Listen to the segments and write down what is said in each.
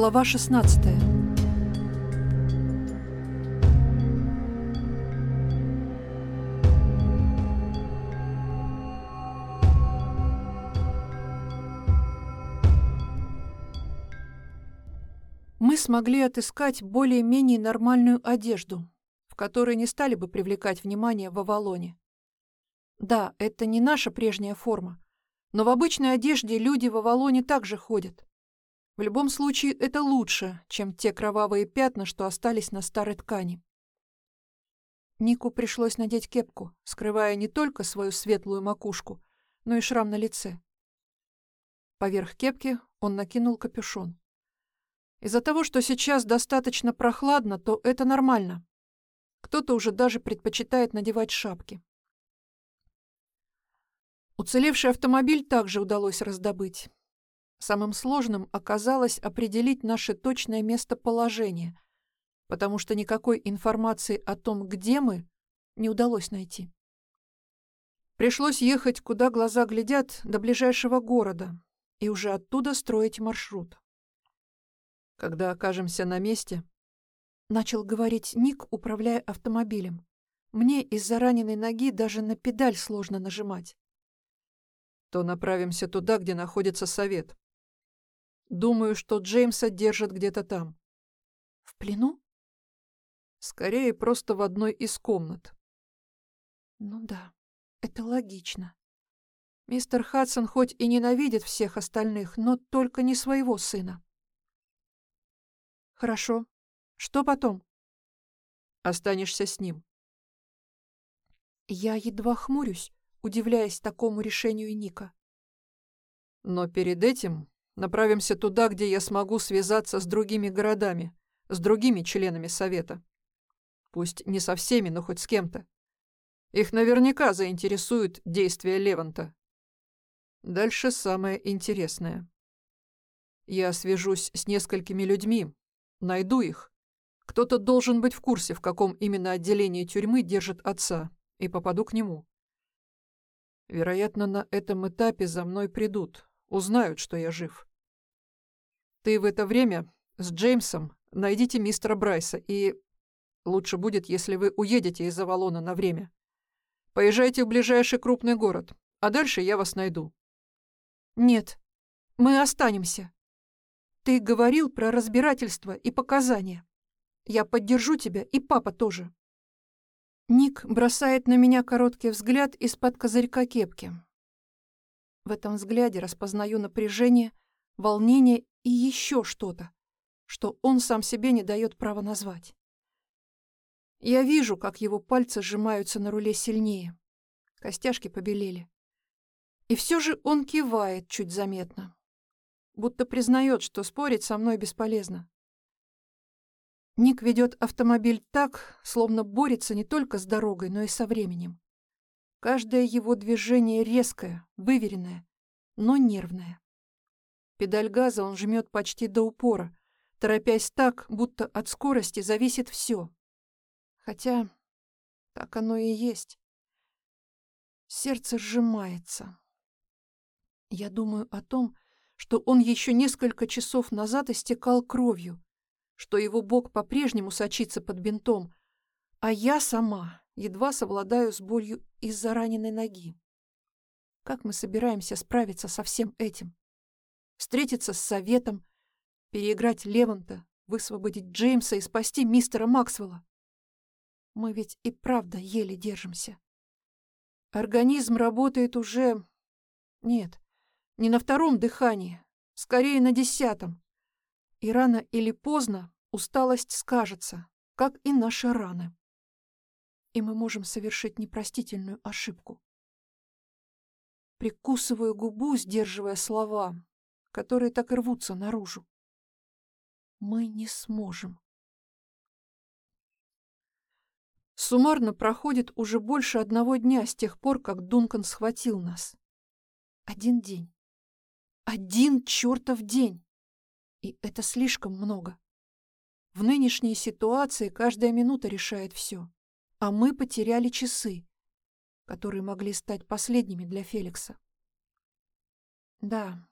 Глава 16 Мы смогли отыскать более-менее нормальную одежду, в которой не стали бы привлекать внимание в Авалоне. Да, это не наша прежняя форма, но в обычной одежде люди в Авалоне также ходят. В любом случае, это лучше, чем те кровавые пятна, что остались на старой ткани. Нику пришлось надеть кепку, скрывая не только свою светлую макушку, но и шрам на лице. Поверх кепки он накинул капюшон. Из-за того, что сейчас достаточно прохладно, то это нормально. Кто-то уже даже предпочитает надевать шапки. Уцелевший автомобиль также удалось раздобыть. Самым сложным оказалось определить наше точное местоположение, потому что никакой информации о том, где мы, не удалось найти. Пришлось ехать, куда глаза глядят, до ближайшего города, и уже оттуда строить маршрут. Когда окажемся на месте, начал говорить Ник, управляя автомобилем. Мне из-за раненой ноги даже на педаль сложно нажимать. То направимся туда, где находится совет. Думаю, что Джеймса держат где-то там. В плену? Скорее, просто в одной из комнат. Ну да, это логично. Мистер Хадсон хоть и ненавидит всех остальных, но только не своего сына. Хорошо. Что потом? Останешься с ним. Я едва хмурюсь, удивляясь такому решению Ника. Но перед этим Направимся туда, где я смогу связаться с другими городами, с другими членами Совета. Пусть не со всеми, но хоть с кем-то. Их наверняка заинтересуют действия Леванта. Дальше самое интересное. Я свяжусь с несколькими людьми, найду их. Кто-то должен быть в курсе, в каком именно отделении тюрьмы держит отца, и попаду к нему. Вероятно, на этом этапе за мной придут, узнают, что я жив. Ты в это время с Джеймсом найдите мистера Брайса и... Лучше будет, если вы уедете из Авалона на время. Поезжайте в ближайший крупный город, а дальше я вас найду. Нет, мы останемся. Ты говорил про разбирательство и показания. Я поддержу тебя, и папа тоже. Ник бросает на меня короткий взгляд из-под козырька кепки. В этом взгляде распознаю напряжение, волнение и еще что-то, что он сам себе не дает права назвать. Я вижу, как его пальцы сжимаются на руле сильнее. Костяшки побелели. И все же он кивает чуть заметно, будто признает, что спорить со мной бесполезно. Ник ведет автомобиль так, словно борется не только с дорогой, но и со временем. Каждое его движение резкое, выверенное, но нервное. Педаль газа он жмет почти до упора, торопясь так, будто от скорости зависит все. Хотя так оно и есть. Сердце сжимается. Я думаю о том, что он еще несколько часов назад истекал кровью, что его бок по-прежнему сочится под бинтом, а я сама едва совладаю с болью из-за раненой ноги. Как мы собираемся справиться со всем этим? встретиться с советом, переиграть Леванта, высвободить Джеймса и спасти мистера Максвелла. Мы ведь и правда еле держимся. Организм работает уже... Нет, не на втором дыхании, скорее на десятом. И рано или поздно усталость скажется, как и наши раны. И мы можем совершить непростительную ошибку. Прикусываю губу, сдерживая слова, которые так и рвутся наружу. Мы не сможем. Суммарно проходит уже больше одного дня с тех пор, как Дункан схватил нас. Один день. Один чертов день. И это слишком много. В нынешней ситуации каждая минута решает все. А мы потеряли часы, которые могли стать последними для Феликса. Да,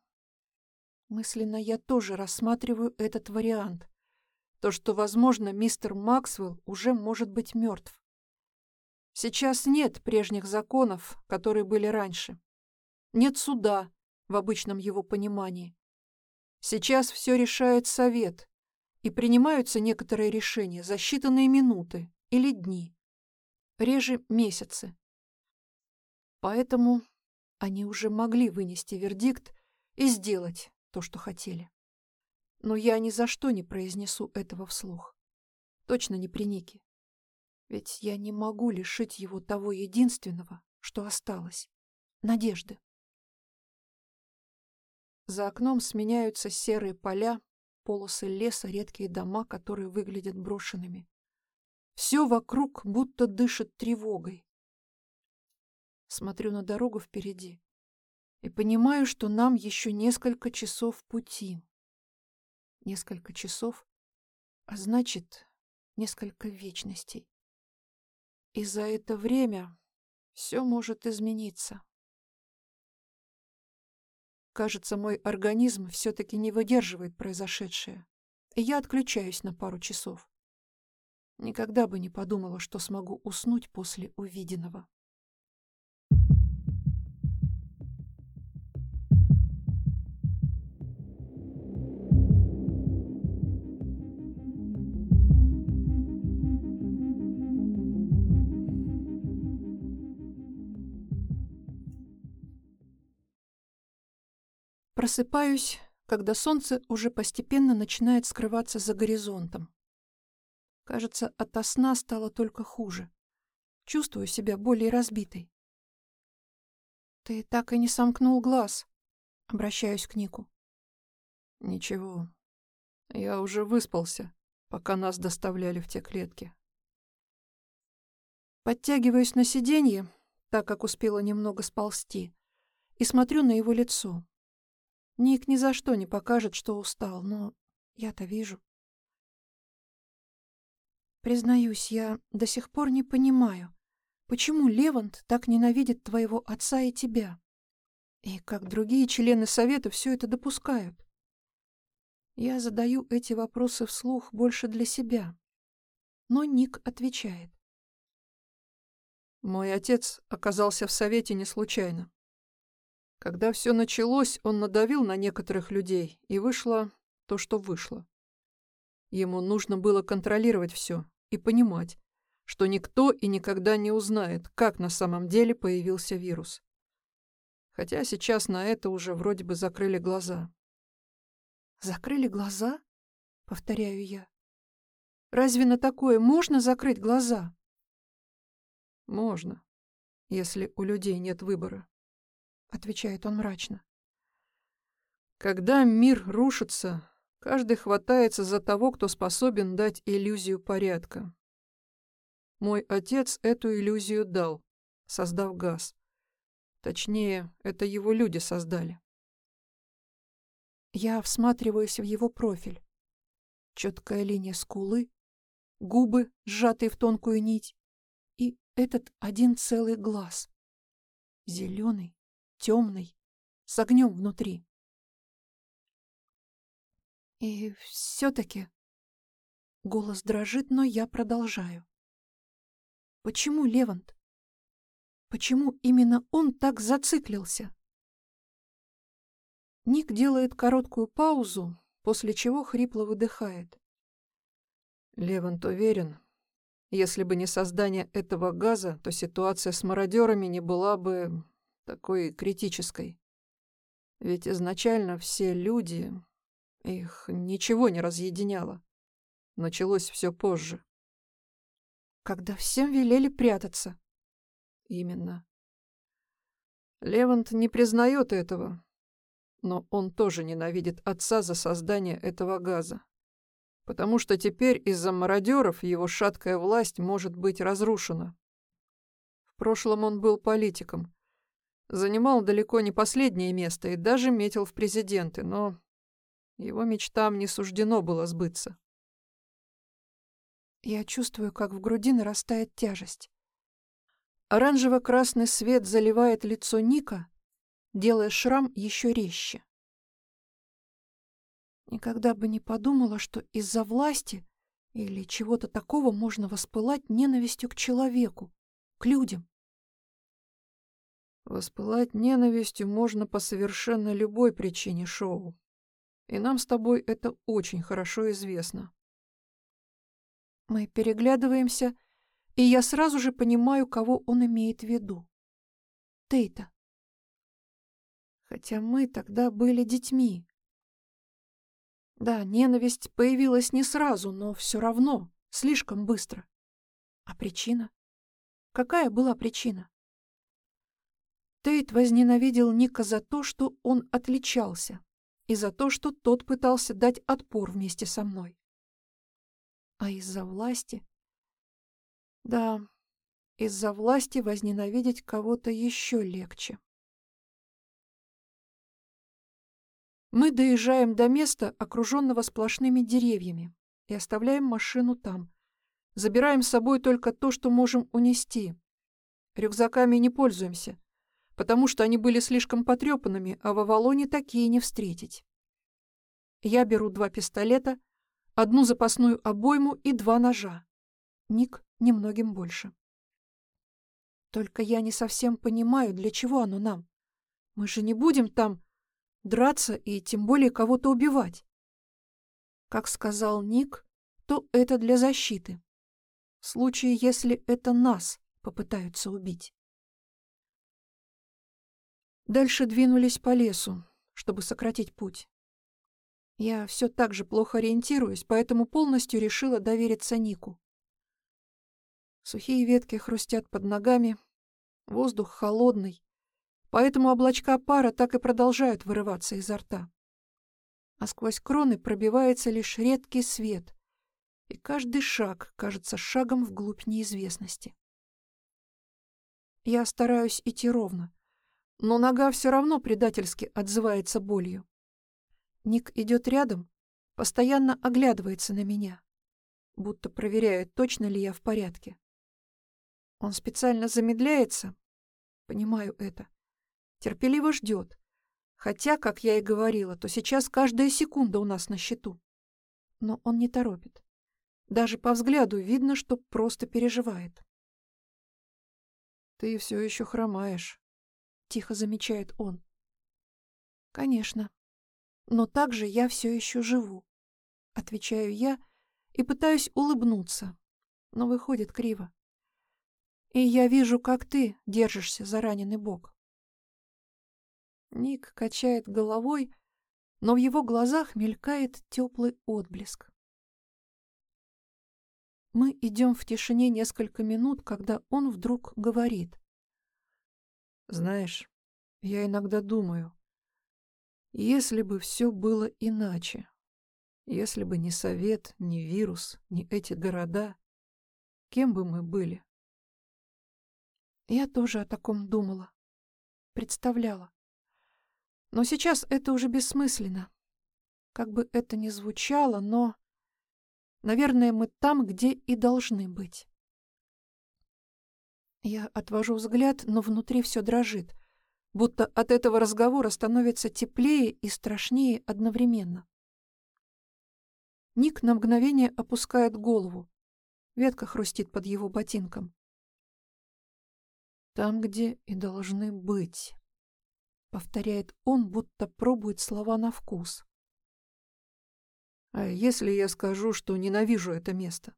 Мысленно я тоже рассматриваю этот вариант. То, что, возможно, мистер Максвелл уже может быть мертв. Сейчас нет прежних законов, которые были раньше. Нет суда в обычном его понимании. Сейчас все решает совет, и принимаются некоторые решения за считанные минуты или дни, реже месяцы. Поэтому они уже могли вынести вердикт и сделать то, что хотели. Но я ни за что не произнесу этого вслух. Точно не при Нике. Ведь я не могу лишить его того единственного, что осталось — надежды. За окном сменяются серые поля, полосы леса, редкие дома, которые выглядят брошенными. Все вокруг будто дышит тревогой. Смотрю на дорогу впереди и понимаю, что нам еще несколько часов пути. Несколько часов, а значит, несколько вечностей. И за это время все может измениться. Кажется, мой организм все-таки не выдерживает произошедшее, и я отключаюсь на пару часов. Никогда бы не подумала, что смогу уснуть после увиденного. Просыпаюсь, когда солнце уже постепенно начинает скрываться за горизонтом. Кажется, от сна стало только хуже. Чувствую себя более разбитой. «Ты так и не сомкнул глаз», — обращаюсь к Нику. «Ничего. Я уже выспался, пока нас доставляли в те клетки». Подтягиваюсь на сиденье, так как успела немного сползти, и смотрю на его лицо. Ник ни за что не покажет, что устал, но я-то вижу. Признаюсь, я до сих пор не понимаю, почему Левант так ненавидит твоего отца и тебя, и как другие члены Совета все это допускают. Я задаю эти вопросы вслух больше для себя, но Ник отвечает. Мой отец оказался в Совете не случайно. Когда все началось, он надавил на некоторых людей, и вышло то, что вышло. Ему нужно было контролировать все и понимать, что никто и никогда не узнает, как на самом деле появился вирус. Хотя сейчас на это уже вроде бы закрыли глаза. «Закрыли глаза?» — повторяю я. «Разве на такое можно закрыть глаза?» «Можно, если у людей нет выбора». — отвечает он мрачно. Когда мир рушится, каждый хватается за того, кто способен дать иллюзию порядка. Мой отец эту иллюзию дал, создав газ. Точнее, это его люди создали. Я всматриваюсь в его профиль. Четкая линия скулы, губы, сжатые в тонкую нить, и этот один целый глаз. Зеленый, темный, с огнем внутри. И все-таки... Голос дрожит, но я продолжаю. Почему Левант? Почему именно он так зациклился? Ник делает короткую паузу, после чего хрипло выдыхает. Левант уверен, если бы не создание этого газа, то ситуация с мародерами не была бы такой критической. Ведь изначально все люди, их ничего не разъединяло. Началось все позже. Когда всем велели прятаться. Именно. Левант не признает этого, но он тоже ненавидит отца за создание этого газа. Потому что теперь из-за мародеров его шаткая власть может быть разрушена. В прошлом он был политиком, Занимал далеко не последнее место и даже метил в президенты, но его мечтам не суждено было сбыться. Я чувствую, как в груди нарастает тяжесть. Оранжево-красный свет заливает лицо Ника, делая шрам еще резче. Никогда бы не подумала, что из-за власти или чего-то такого можно воспылать ненавистью к человеку, к людям. Воспылать ненавистью можно по совершенно любой причине шоу. И нам с тобой это очень хорошо известно. Мы переглядываемся, и я сразу же понимаю, кого он имеет в виду. Тейта. Хотя мы тогда были детьми. Да, ненависть появилась не сразу, но все равно, слишком быстро. А причина? Какая была причина? Тейт возненавидел Ника за то, что он отличался, и за то, что тот пытался дать отпор вместе со мной. А из-за власти... Да, из-за власти возненавидеть кого-то еще легче. Мы доезжаем до места, окруженного сплошными деревьями, и оставляем машину там. Забираем с собой только то, что можем унести. Рюкзаками не пользуемся, потому что они были слишком потрепанными, а в Авалоне такие не встретить. Я беру два пистолета, одну запасную обойму и два ножа. Ник немногим больше. Только я не совсем понимаю, для чего оно нам. Мы же не будем там драться и тем более кого-то убивать. Как сказал Ник, то это для защиты. В случае, если это нас попытаются убить. Дальше двинулись по лесу, чтобы сократить путь. Я все так же плохо ориентируюсь, поэтому полностью решила довериться Нику. Сухие ветки хрустят под ногами, воздух холодный, Поэтому облачка пара так и продолжают вырываться изо рта. А сквозь кроны пробивается лишь редкий свет, и каждый шаг кажется шагом вглубь неизвестности. Я стараюсь идти ровно, но нога все равно предательски отзывается болью. Ник идет рядом, постоянно оглядывается на меня, будто проверяет, точно ли я в порядке. Он специально замедляется, понимаю это, терпеливо ждет. Хотя, как я и говорила, то сейчас каждая секунда у нас на счету. Но он не торопит. Даже по взгляду видно, что просто переживает. «Ты все еще хромаешь», — тихо замечает он. «Конечно. Но также я все еще живу», — отвечаю я и пытаюсь улыбнуться, но выходит криво. И я вижу, как ты держишься за раненый бок. Ник качает головой, но в его глазах мелькает теплый отблеск. Мы идем в тишине несколько минут, когда он вдруг говорит. «Знаешь, я иногда думаю, если бы все было иначе, если бы ни совет, ни вирус, ни эти города, кем бы мы были?» Я тоже о таком думала, представляла. Но сейчас это уже бессмысленно. Как бы это ни звучало, но... Наверное, мы там, где и должны быть. Я отвожу взгляд, но внутри все дрожит, будто от этого разговора становится теплее и страшнее одновременно. Ник на мгновение опускает голову. Ветка хрустит под его ботинком. Там, где и должны быть. — повторяет он, будто пробует слова на вкус. «А если я скажу, что ненавижу это место?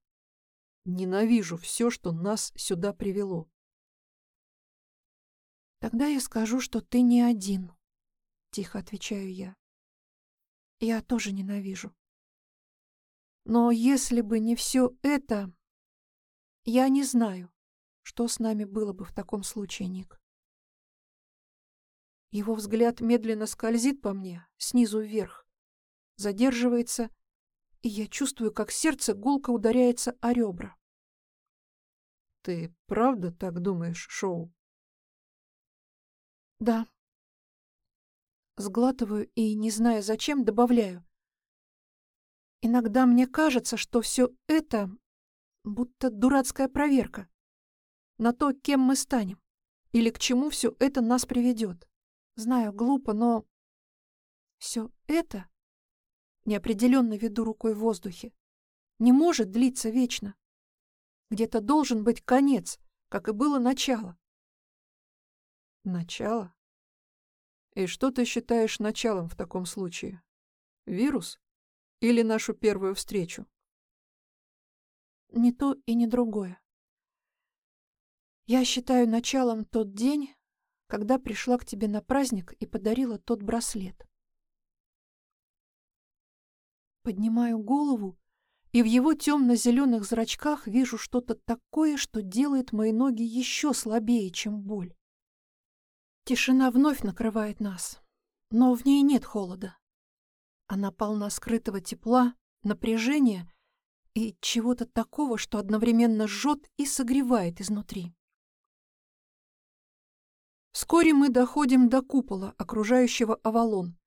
Ненавижу все, что нас сюда привело?» «Тогда я скажу, что ты не один», — тихо отвечаю я. «Я тоже ненавижу. Но если бы не все это, я не знаю, что с нами было бы в таком случае, Ник. Его взгляд медленно скользит по мне, снизу вверх. Задерживается, и я чувствую, как сердце гулко ударяется о ребра. «Ты правда так думаешь, Шоу?» «Да». Сглатываю и, не зная зачем, добавляю. Иногда мне кажется, что все это будто дурацкая проверка на то, кем мы станем, или к чему все это нас приведет. Знаю, глупо, но... Все это неопределенно веду рукой в воздухе. Не может длиться вечно. Где-то должен быть конец, как и было начало. Начало? И что ты считаешь началом в таком случае? Вирус? Или нашу первую встречу? Не то и не другое. Я считаю началом тот день, когда пришла к тебе на праздник и подарила тот браслет. Поднимаю голову, и в его темно-зеленых зрачках вижу что-то такое, что делает мои ноги еще слабее, чем боль. Тишина вновь накрывает нас, но в ней нет холода. Она полна скрытого тепла, напряжения и чего-то такого, что одновременно жжет и согревает изнутри. Вскоре мы доходим до купола, окружающего Авалон,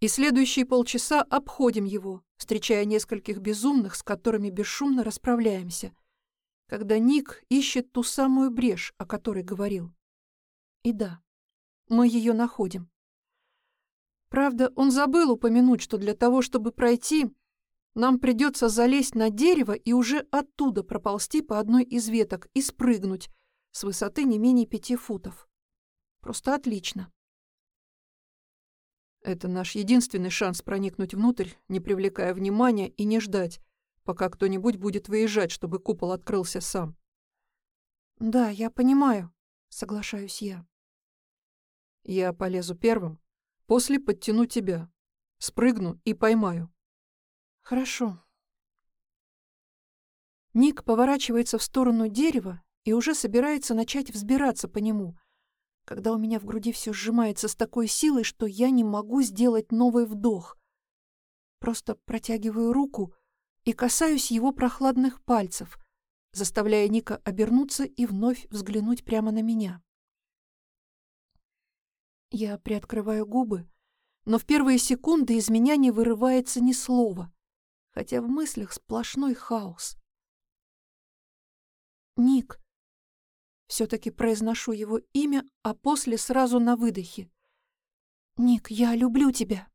и следующие полчаса обходим его, встречая нескольких безумных, с которыми бесшумно расправляемся, когда Ник ищет ту самую брешь, о которой говорил. И да, мы ее находим. Правда, он забыл упомянуть, что для того, чтобы пройти, нам придется залезть на дерево и уже оттуда проползти по одной из веток и спрыгнуть с высоты не менее пяти футов. Просто отлично. Это наш единственный шанс проникнуть внутрь, не привлекая внимания и не ждать, пока кто-нибудь будет выезжать, чтобы купол открылся сам. Да, я понимаю, соглашаюсь я. Я полезу первым, после подтяну тебя, спрыгну и поймаю. Хорошо. Ник поворачивается в сторону дерева и уже собирается начать взбираться по нему, когда у меня в груди все сжимается с такой силой, что я не могу сделать новый вдох. Просто протягиваю руку и касаюсь его прохладных пальцев, заставляя Ника обернуться и вновь взглянуть прямо на меня. Я приоткрываю губы, но в первые секунды из меня не вырывается ни слова, хотя в мыслях сплошной хаос. «Ник», все-таки произношу его имя, а после сразу на выдохе. «Ник, я люблю тебя!»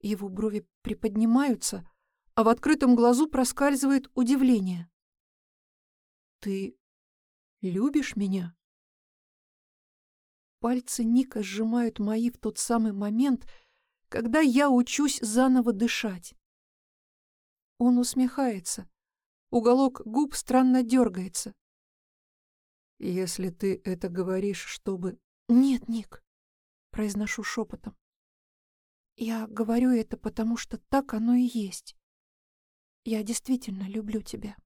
Его брови приподнимаются, а в открытом глазу проскальзывает удивление. «Ты любишь меня?» Пальцы Ника сжимают мои в тот самый момент, когда я учусь заново дышать. Он усмехается. Уголок губ странно дергается. Если ты это говоришь, чтобы... Нет, Ник, произношу шепотом. Я говорю это, потому что так оно и есть. Я действительно люблю тебя.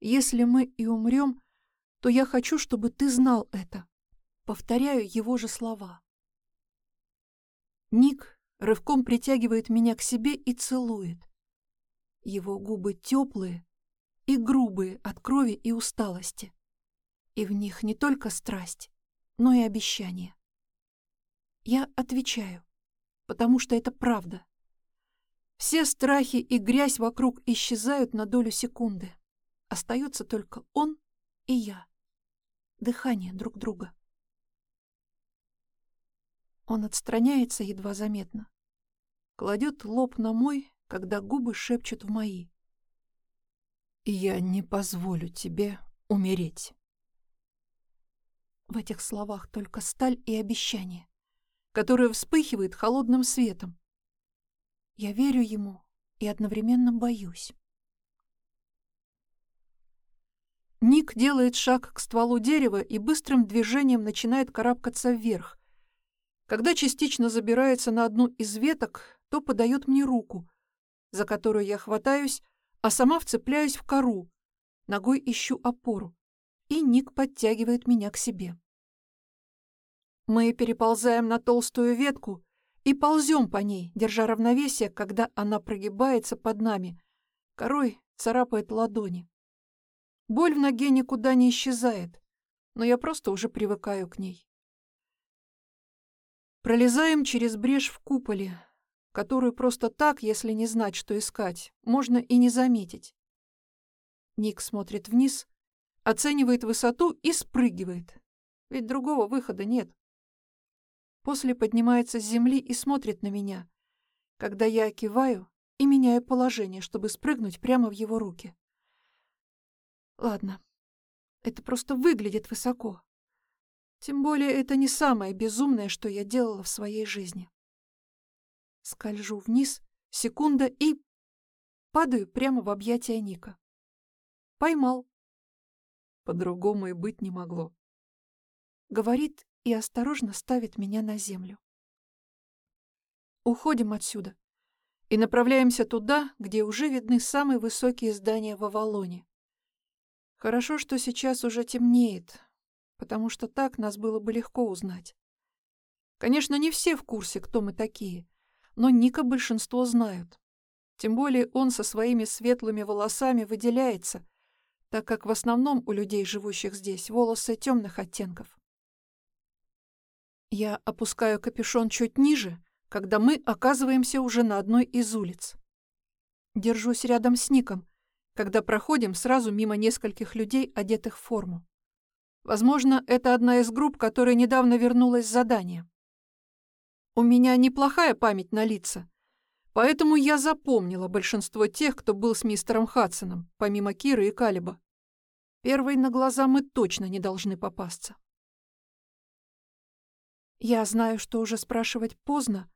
Если мы и умрем, то я хочу, чтобы ты знал это. Повторяю его же слова. Ник рывком притягивает меня к себе и целует. Его губы теплые и грубые от крови и усталости и в них не только страсть, но и обещание. Я отвечаю, потому что это правда. Все страхи и грязь вокруг исчезают на долю секунды. Остается только он и я. Дыхание друг друга. Он отстраняется едва заметно. Кладет лоб на мой, когда губы шепчут в мои. «Я не позволю тебе умереть». В этих словах только сталь и обещание, которое вспыхивает холодным светом. Я верю ему и одновременно боюсь. Ник делает шаг к стволу дерева и быстрым движением начинает карабкаться вверх. Когда частично забирается на одну из веток, то подает мне руку, за которую я хватаюсь, а сама вцепляюсь в кору, ногой ищу опору и Ник подтягивает меня к себе. Мы переползаем на толстую ветку и ползем по ней, держа равновесие, когда она прогибается под нами. Корой царапает ладони. Боль в ноге никуда не исчезает, но я просто уже привыкаю к ней. Пролезаем через брешь в куполе, которую просто так, если не знать, что искать, можно и не заметить. Ник смотрит вниз, оценивает высоту и спрыгивает. Ведь другого выхода нет. После поднимается с земли и смотрит на меня. когда я киваю и меняю положение, чтобы спрыгнуть прямо в его руки. Ладно, это просто выглядит высоко. Тем более это не самое безумное, что я делала в своей жизни. Скольжу вниз, секунда и... Падаю прямо в объятия Ника. Поймал. По-другому и быть не могло. Говорит и осторожно ставит меня на землю. Уходим отсюда и направляемся туда, где уже видны самые высокие здания в Авалоне. Хорошо, что сейчас уже темнеет, потому что так нас было бы легко узнать. Конечно, не все в курсе, кто мы такие, но Ника большинство знают. Тем более он со своими светлыми волосами выделяется, так как в основном у людей, живущих здесь, волосы темных оттенков. Я опускаю капюшон чуть ниже, когда мы оказываемся уже на одной из улиц. Держусь рядом с Ником, когда проходим сразу мимо нескольких людей, одетых в форму. Возможно, это одна из групп, которая недавно вернулась с задания. У меня неплохая память на лица, поэтому я запомнила большинство тех, кто был с мистером Хадсоном, помимо Киры и Калиба. Первой на глаза мы точно не должны попасться. Я знаю, что уже спрашивать поздно,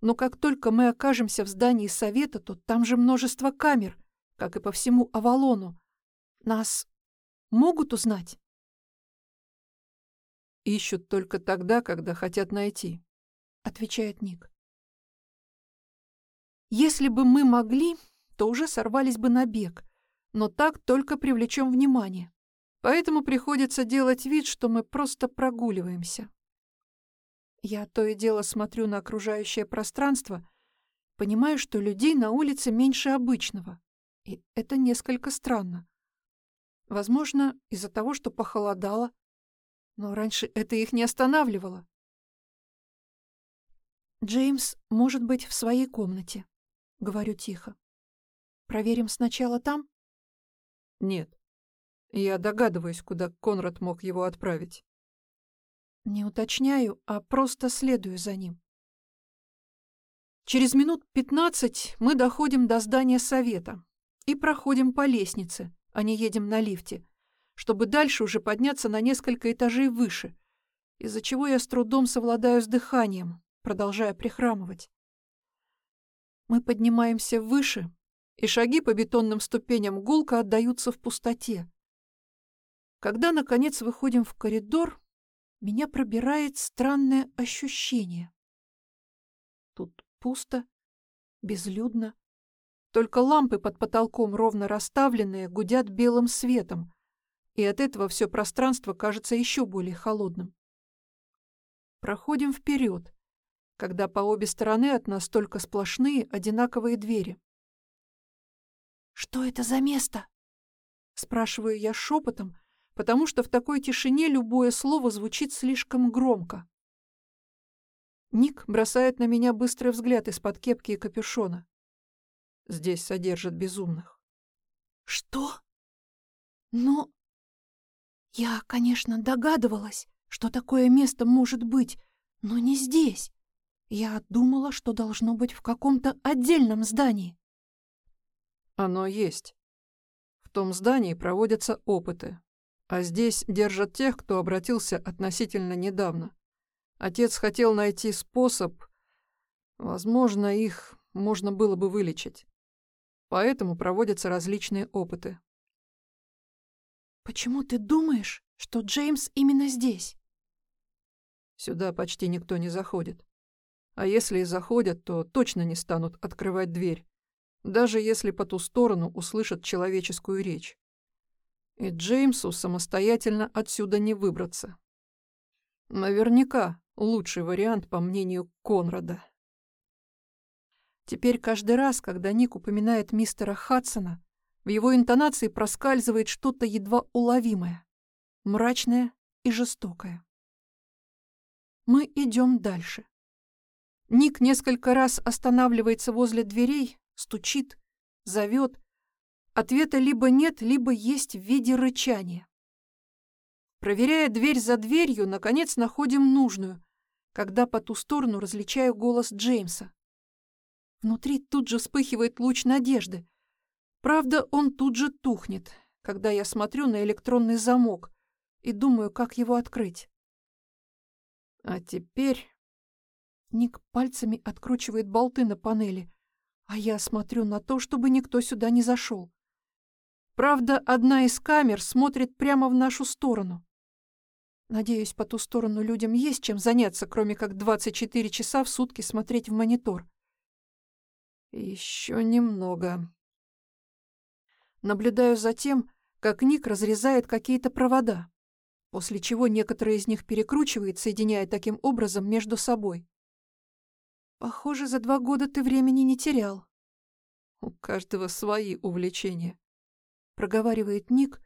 но как только мы окажемся в здании совета, то там же множество камер, как и по всему Авалону. Нас могут узнать? Ищут только тогда, когда хотят найти, отвечает Ник. Если бы мы могли, то уже сорвались бы на бег, но так только привлечем внимание. Поэтому приходится делать вид, что мы просто прогуливаемся. Я то и дело смотрю на окружающее пространство, понимаю, что людей на улице меньше обычного, и это несколько странно. Возможно, из-за того, что похолодало, но раньше это их не останавливало. «Джеймс может быть в своей комнате», — говорю тихо. «Проверим сначала там?» «Нет. Я догадываюсь, куда Конрад мог его отправить. Не уточняю, а просто следую за ним. Через минут пятнадцать мы доходим до здания совета и проходим по лестнице, а не едем на лифте, чтобы дальше уже подняться на несколько этажей выше, из-за чего я с трудом совладаю с дыханием, продолжая прихрамывать. Мы поднимаемся выше, и шаги по бетонным ступеням гулко отдаются в пустоте. Когда, наконец, выходим в коридор, меня пробирает странное ощущение. Тут пусто, безлюдно. Только лампы под потолком, ровно расставленные, гудят белым светом, и от этого все пространство кажется еще более холодным. Проходим вперед, когда по обе стороны от нас только сплошные одинаковые двери. «Что это за место?» Спрашиваю я шепотом, потому что в такой тишине любое слово звучит слишком громко. Ник бросает на меня быстрый взгляд из-под кепки и капюшона. Здесь содержат безумных. Что? Ну, я, конечно, догадывалась, что такое место может быть, но не здесь. Я думала, что должно быть в каком-то отдельном здании. Оно есть. В том здании проводятся опыты. А здесь держат тех, кто обратился относительно недавно. Отец хотел найти способ. Возможно, их можно было бы вылечить. Поэтому проводятся различные опыты. «Почему ты думаешь, что Джеймс именно здесь?» Сюда почти никто не заходит. А если и заходят, то точно не станут открывать дверь, даже если по ту сторону услышат человеческую речь и Джеймсу самостоятельно отсюда не выбраться. Наверняка лучший вариант, по мнению Конрада. Теперь каждый раз, когда Ник упоминает мистера Хадсона, в его интонации проскальзывает что-то едва уловимое, мрачное и жестокое. Мы идем дальше. Ник несколько раз останавливается возле дверей, стучит, зовет, Ответа либо нет, либо есть в виде рычания. Проверяя дверь за дверью, наконец находим нужную, когда по ту сторону различаю голос Джеймса. Внутри тут же вспыхивает луч надежды. Правда, он тут же тухнет, когда я смотрю на электронный замок и думаю, как его открыть. А теперь... Ник пальцами откручивает болты на панели, а я смотрю на то, чтобы никто сюда не зашел. Правда, одна из камер смотрит прямо в нашу сторону. Надеюсь, по ту сторону людям есть чем заняться, кроме как 24 часа в сутки смотреть в монитор. Еще немного. Наблюдаю за тем, как Ник разрезает какие-то провода, после чего некоторые из них перекручивает, соединяя таким образом между собой. Похоже, за два года ты времени не терял. У каждого свои увлечения. Проговаривает Ник,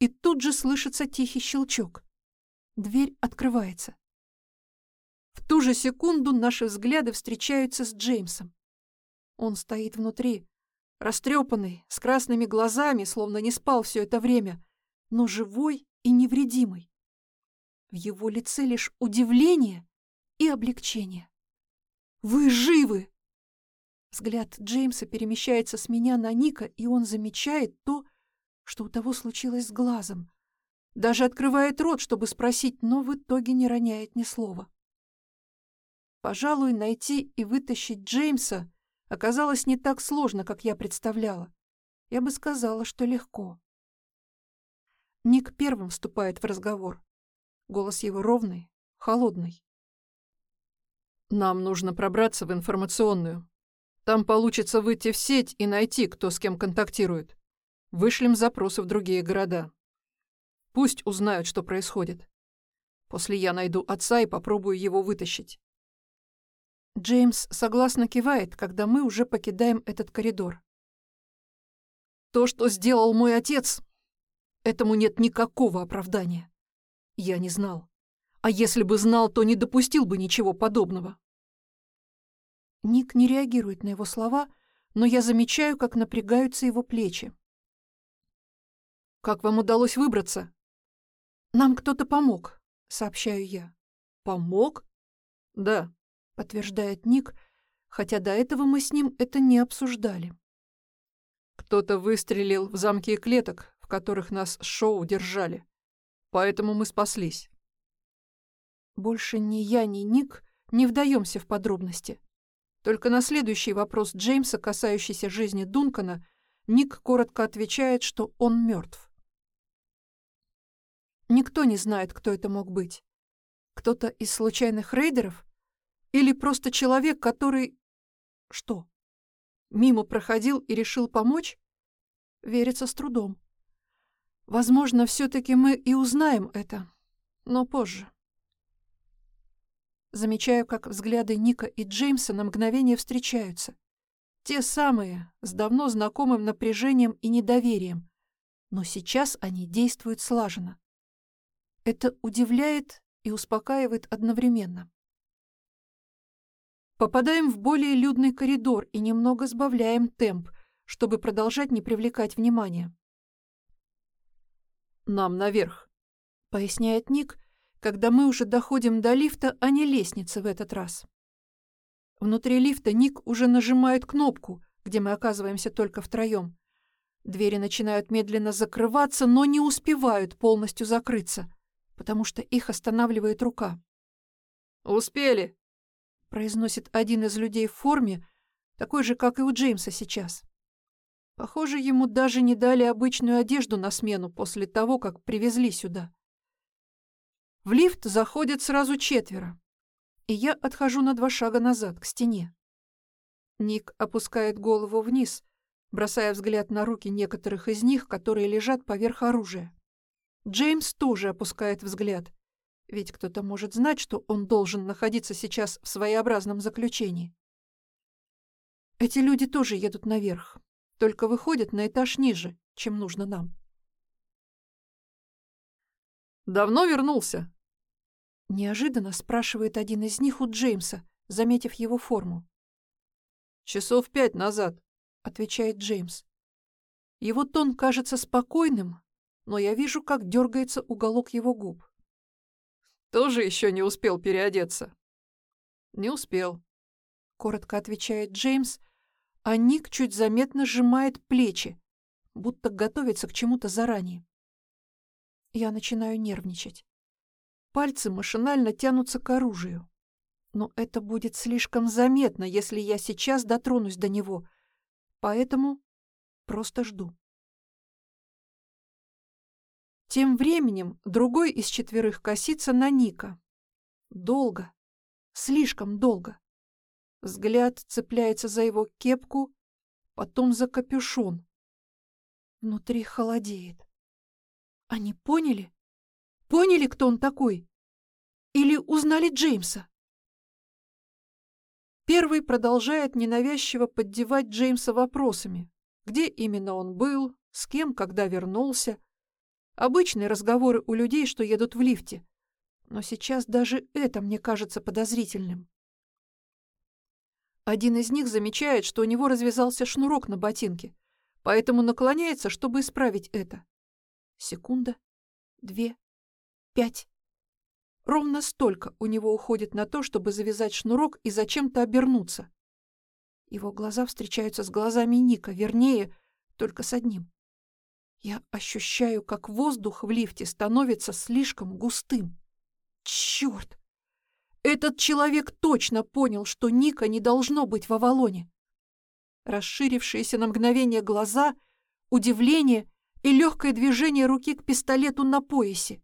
и тут же слышится тихий щелчок. Дверь открывается. В ту же секунду наши взгляды встречаются с Джеймсом. Он стоит внутри, растрепанный, с красными глазами, словно не спал все это время, но живой и невредимый. В его лице лишь удивление и облегчение. «Вы живы!» Взгляд Джеймса перемещается с меня на Ника, и он замечает то, что у того случилось с глазом. Даже открывает рот, чтобы спросить, но в итоге не роняет ни слова. Пожалуй, найти и вытащить Джеймса оказалось не так сложно, как я представляла. Я бы сказала, что легко. Ник первым вступает в разговор. Голос его ровный, холодный. «Нам нужно пробраться в информационную. Там получится выйти в сеть и найти, кто с кем контактирует. Вышлем запросы в другие города. Пусть узнают, что происходит. После я найду отца и попробую его вытащить. Джеймс согласно кивает, когда мы уже покидаем этот коридор. То, что сделал мой отец, этому нет никакого оправдания. Я не знал. А если бы знал, то не допустил бы ничего подобного. Ник не реагирует на его слова, но я замечаю, как напрягаются его плечи. «Как вам удалось выбраться?» «Нам кто-то помог», — сообщаю я. «Помог?» «Да», — подтверждает Ник, хотя до этого мы с ним это не обсуждали. «Кто-то выстрелил в замки клеток, в которых нас шоу держали. Поэтому мы спаслись». Больше ни я, ни Ник не вдаемся в подробности. Только на следующий вопрос Джеймса, касающийся жизни Дункана, Ник коротко отвечает, что он мертв. Никто не знает, кто это мог быть. Кто-то из случайных рейдеров? Или просто человек, который... Что? Мимо проходил и решил помочь? Верится с трудом. Возможно, все-таки мы и узнаем это, но позже. Замечаю, как взгляды Ника и Джеймса на мгновение встречаются. Те самые, с давно знакомым напряжением и недоверием. Но сейчас они действуют слаженно. Это удивляет и успокаивает одновременно. Попадаем в более людный коридор и немного сбавляем темп, чтобы продолжать не привлекать внимания. «Нам наверх», — поясняет Ник, когда мы уже доходим до лифта, а не лестницы в этот раз. Внутри лифта Ник уже нажимает кнопку, где мы оказываемся только втроем. Двери начинают медленно закрываться, но не успевают полностью закрыться, потому что их останавливает рука. «Успели!» произносит один из людей в форме, такой же, как и у Джеймса сейчас. Похоже, ему даже не дали обычную одежду на смену после того, как привезли сюда. В лифт заходят сразу четверо, и я отхожу на два шага назад, к стене. Ник опускает голову вниз, бросая взгляд на руки некоторых из них, которые лежат поверх оружия. Джеймс тоже опускает взгляд, ведь кто-то может знать, что он должен находиться сейчас в своеобразном заключении. Эти люди тоже едут наверх, только выходят на этаж ниже, чем нужно нам. «Давно вернулся?» Неожиданно спрашивает один из них у Джеймса, заметив его форму. «Часов пять назад», — отвечает Джеймс. Его тон кажется спокойным, но я вижу, как дергается уголок его губ. Тоже еще не успел переодеться?» «Не успел», — коротко отвечает Джеймс, а Ник чуть заметно сжимает плечи, будто готовится к чему-то заранее. Я начинаю нервничать. Пальцы машинально тянутся к оружию. Но это будет слишком заметно, если я сейчас дотронусь до него. Поэтому просто жду. Тем временем другой из четверых косится на Ника. Долго. Слишком долго. Взгляд цепляется за его кепку, потом за капюшон. Внутри холодеет. Они поняли? Поняли, кто он такой? Или узнали Джеймса? Первый продолжает ненавязчиво поддевать Джеймса вопросами. Где именно он был, с кем, когда вернулся. Обычные разговоры у людей, что едут в лифте. Но сейчас даже это мне кажется подозрительным. Один из них замечает, что у него развязался шнурок на ботинке, поэтому наклоняется, чтобы исправить это. Секунда, две, пять. Ровно столько у него уходит на то, чтобы завязать шнурок и зачем-то обернуться. Его глаза встречаются с глазами Ника, вернее, только с одним. Я ощущаю, как воздух в лифте становится слишком густым. Черт! Этот человек точно понял, что Ника не должно быть в Авалоне. Расширившиеся на мгновение глаза, удивление и легкое движение руки к пистолету на поясе.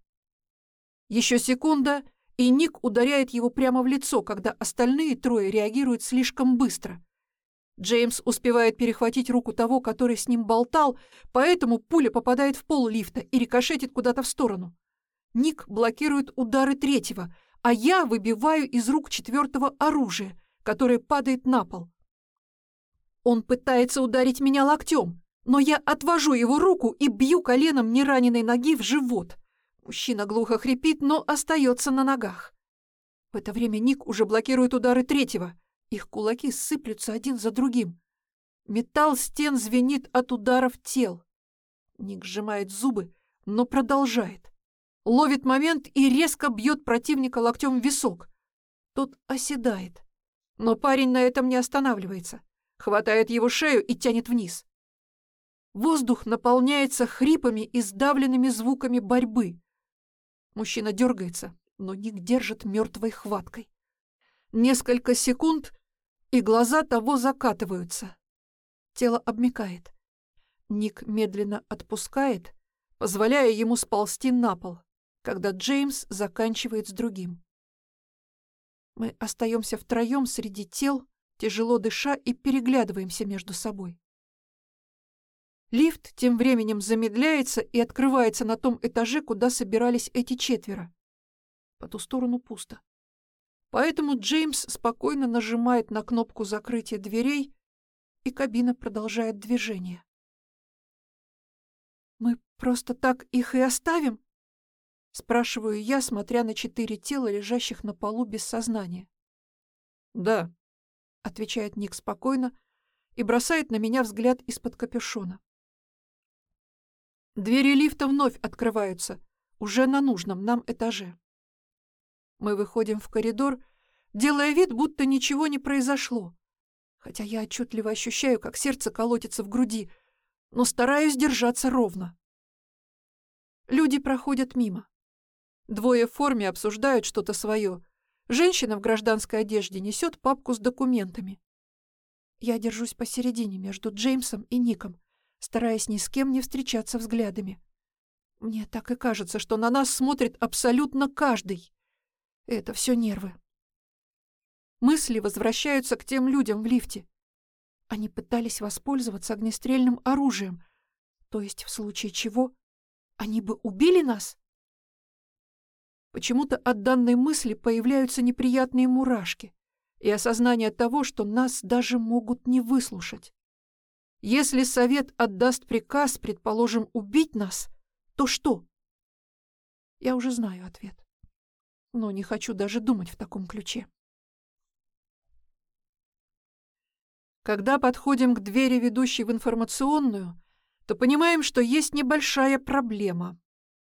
Еще секунда, и Ник ударяет его прямо в лицо, когда остальные трое реагируют слишком быстро. Джеймс успевает перехватить руку того, который с ним болтал, поэтому пуля попадает в пол лифта и рикошетит куда-то в сторону. Ник блокирует удары третьего, а я выбиваю из рук четвертого оружие, которое падает на пол. Он пытается ударить меня локтем, но я отвожу его руку и бью коленом нераненой ноги в живот. Мужчина глухо хрипит, но остается на ногах. В это время Ник уже блокирует удары третьего — их кулаки сыплются один за другим. Металл стен звенит от ударов тел. Ник сжимает зубы, но продолжает. Ловит момент и резко бьет противника локтем в висок. Тот оседает. Но парень на этом не останавливается. Хватает его шею и тянет вниз. Воздух наполняется хрипами и сдавленными звуками борьбы. Мужчина дергается, но Ник держит мертвой хваткой. Несколько секунд, и глаза того закатываются. Тело обмикает. Ник медленно отпускает, позволяя ему сползти на пол, когда Джеймс заканчивает с другим. Мы остаемся втроем среди тел, тяжело дыша и переглядываемся между собой. Лифт тем временем замедляется и открывается на том этаже, куда собирались эти четверо. По ту сторону пусто. Поэтому Джеймс спокойно нажимает на кнопку закрытия дверей, и кабина продолжает движение. «Мы просто так их и оставим?» — спрашиваю я, смотря на четыре тела, лежащих на полу без сознания. «Да», — отвечает Ник спокойно и бросает на меня взгляд из-под капюшона. Двери лифта вновь открываются, уже на нужном нам этаже. Мы выходим в коридор, делая вид, будто ничего не произошло. Хотя я отчетливо ощущаю, как сердце колотится в груди, но стараюсь держаться ровно. Люди проходят мимо. Двое в форме обсуждают что-то свое. Женщина в гражданской одежде несет папку с документами. Я держусь посередине между Джеймсом и Ником, стараясь ни с кем не встречаться взглядами. Мне так и кажется, что на нас смотрит абсолютно каждый. Это все нервы. Мысли возвращаются к тем людям в лифте. Они пытались воспользоваться огнестрельным оружием, то есть в случае чего они бы убили нас? Почему-то от данной мысли появляются неприятные мурашки и осознание того, что нас даже могут не выслушать. Если совет отдаст приказ, предположим, убить нас, то что? Я уже знаю ответ но не хочу даже думать в таком ключе. Когда подходим к двери, ведущей в информационную, то понимаем, что есть небольшая проблема.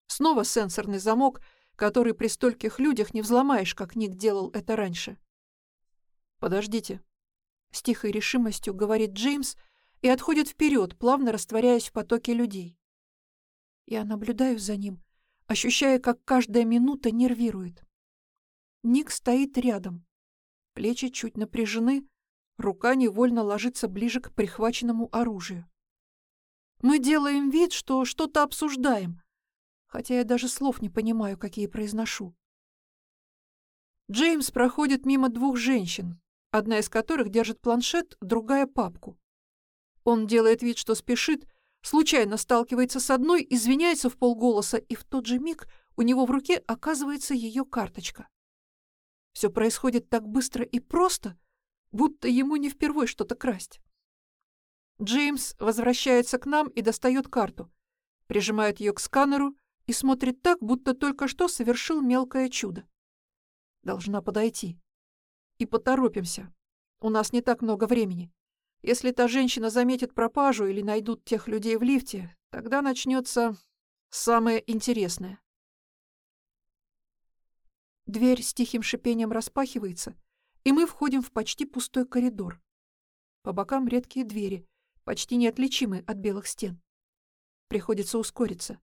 Снова сенсорный замок, который при стольких людях не взломаешь, как Ник делал это раньше. «Подождите». с тихой решимостью говорит Джеймс и отходит вперед, плавно растворяясь в потоке людей. Я наблюдаю за ним, ощущая, как каждая минута нервирует. Ник стоит рядом. Плечи чуть напряжены, рука невольно ложится ближе к прихваченному оружию. Мы делаем вид, что что-то обсуждаем, хотя я даже слов не понимаю, какие произношу. Джеймс проходит мимо двух женщин, одна из которых держит планшет, другая — папку. Он делает вид, что спешит, случайно сталкивается с одной, извиняется в полголоса, и в тот же миг у него в руке оказывается ее карточка. Все происходит так быстро и просто, будто ему не впервой что-то красть. Джеймс возвращается к нам и достает карту, прижимает ее к сканеру и смотрит так, будто только что совершил мелкое чудо. Должна подойти. И поторопимся. У нас не так много времени. Если та женщина заметит пропажу или найдут тех людей в лифте, тогда начнется самое интересное. Дверь с тихим шипением распахивается, и мы входим в почти пустой коридор. По бокам редкие двери, почти неотличимы от белых стен. Приходится ускориться.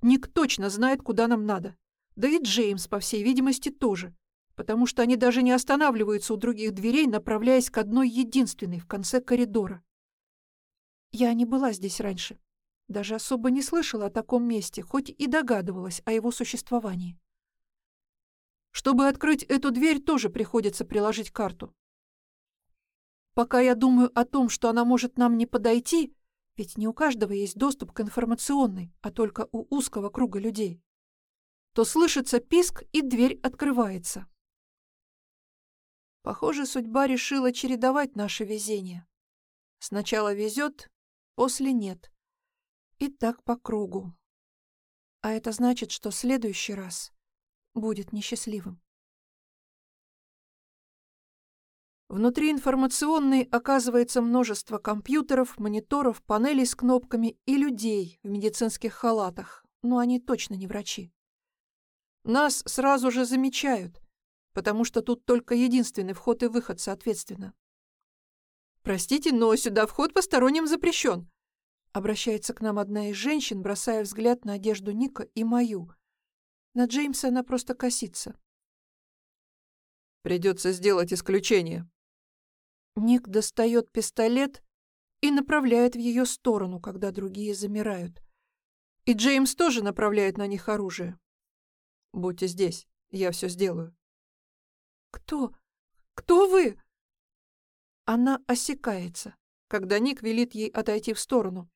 Ник точно знает, куда нам надо. Да и Джеймс, по всей видимости, тоже. Потому что они даже не останавливаются у других дверей, направляясь к одной единственной в конце коридора. Я не была здесь раньше. Даже особо не слышала о таком месте, хоть и догадывалась о его существовании. Чтобы открыть эту дверь, тоже приходится приложить карту. Пока я думаю о том, что она может нам не подойти, ведь не у каждого есть доступ к информационной, а только у узкого круга людей, то слышится писк, и дверь открывается. Похоже, судьба решила чередовать наше везение. Сначала везет, после нет. И так по кругу. А это значит, что следующий раз будет несчастливым. Внутри информационной оказывается множество компьютеров, мониторов, панелей с кнопками и людей в медицинских халатах, но они точно не врачи. Нас сразу же замечают, потому что тут только единственный вход и выход соответственно. «Простите, но сюда вход посторонним запрещен», обращается к нам одна из женщин, бросая взгляд на одежду Ника и мою. На Джеймса она просто косится. «Придется сделать исключение», Ник достает пистолет и направляет в ее сторону, когда другие замирают. И Джеймс тоже направляет на них оружие. «Будьте здесь, я все сделаю». «Кто? Кто вы?» Она осекается, когда Ник велит ей отойти в сторону.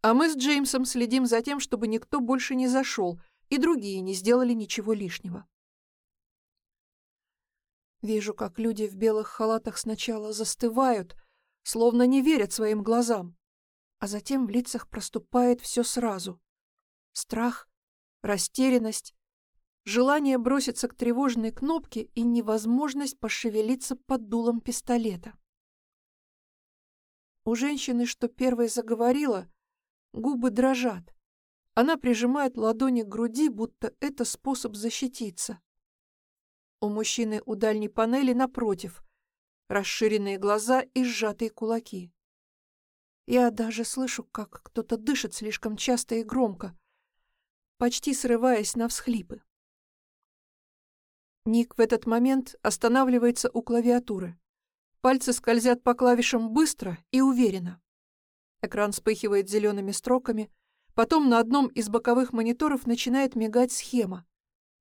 А мы с Джеймсом следим за тем, чтобы никто больше не зашел, и другие не сделали ничего лишнего. Вижу, как люди в белых халатах сначала застывают, словно не верят своим глазам, а затем в лицах проступает все сразу. Страх, растерянность, желание броситься к тревожной кнопке и невозможность пошевелиться под дулом пистолета. У женщины, что первой заговорила, губы дрожат. Она прижимает ладони к груди, будто это способ защититься. У мужчины у дальней панели напротив. Расширенные глаза и сжатые кулаки. Я даже слышу, как кто-то дышит слишком часто и громко, почти срываясь на всхлипы. Ник в этот момент останавливается у клавиатуры. Пальцы скользят по клавишам быстро и уверенно. Экран вспыхивает зелеными строками, потом на одном из боковых мониторов начинает мигать схема.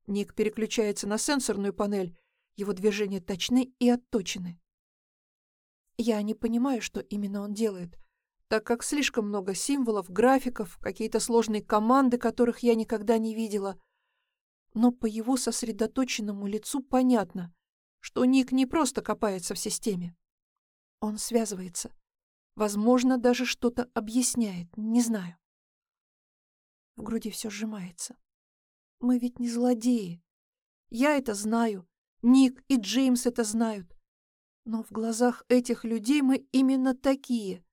Ник переключается на сенсорную панель. Его движения точны и отточены. Я не понимаю, что именно он делает, так как слишком много символов, графиков, какие-то сложные команды, которых я никогда не видела. Но по его сосредоточенному лицу понятно, что Ник не просто копается в системе. Он связывается. Возможно, даже что-то объясняет, не знаю. В груди все сжимается. Мы ведь не злодеи. Я это знаю. Ник и Джеймс это знают. Но в глазах этих людей мы именно такие.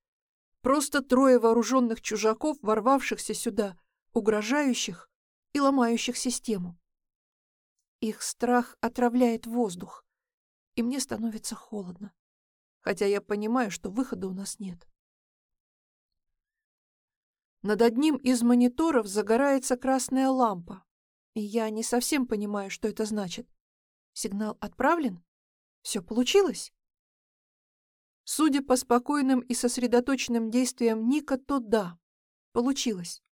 Просто трое вооруженных чужаков, ворвавшихся сюда, угрожающих и ломающих систему. Их страх отравляет воздух, и мне становится холодно. хотя я понимаю, что выхода у нас нет. Над одним из мониторов загорается красная лампа, и я не совсем понимаю, что это значит. Сигнал отправлен? Все получилось? Судя по спокойным и сосредоточенным действиям Ника, то да, получилось.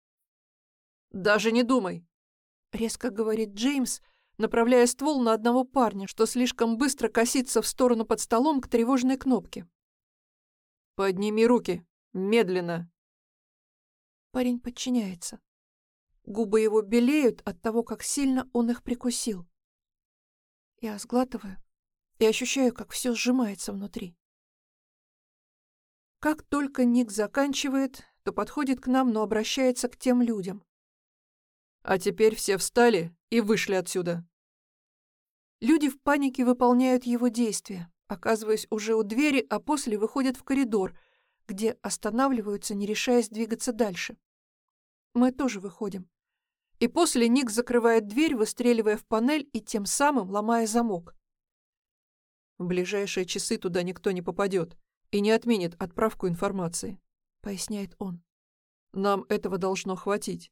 «Даже не думай!» — резко говорит Джеймс, направляя ствол на одного парня, что слишком быстро косится в сторону под столом к тревожной кнопке. «Подними руки! Медленно!» Парень подчиняется. Губы его белеют от того, как сильно он их прикусил. Я сглатываю и ощущаю, как все сжимается внутри. Как только Ник заканчивает, то подходит к нам, но обращается к тем людям. А теперь все встали и вышли отсюда. Люди в панике выполняют его действия, оказываясь уже у двери, а после выходят в коридор, где останавливаются, не решаясь двигаться дальше. Мы тоже выходим. И после Ник закрывает дверь, выстреливая в панель и тем самым ломая замок. В ближайшие часы туда никто не попадет и не отменит отправку информации, поясняет он. Нам этого должно хватить.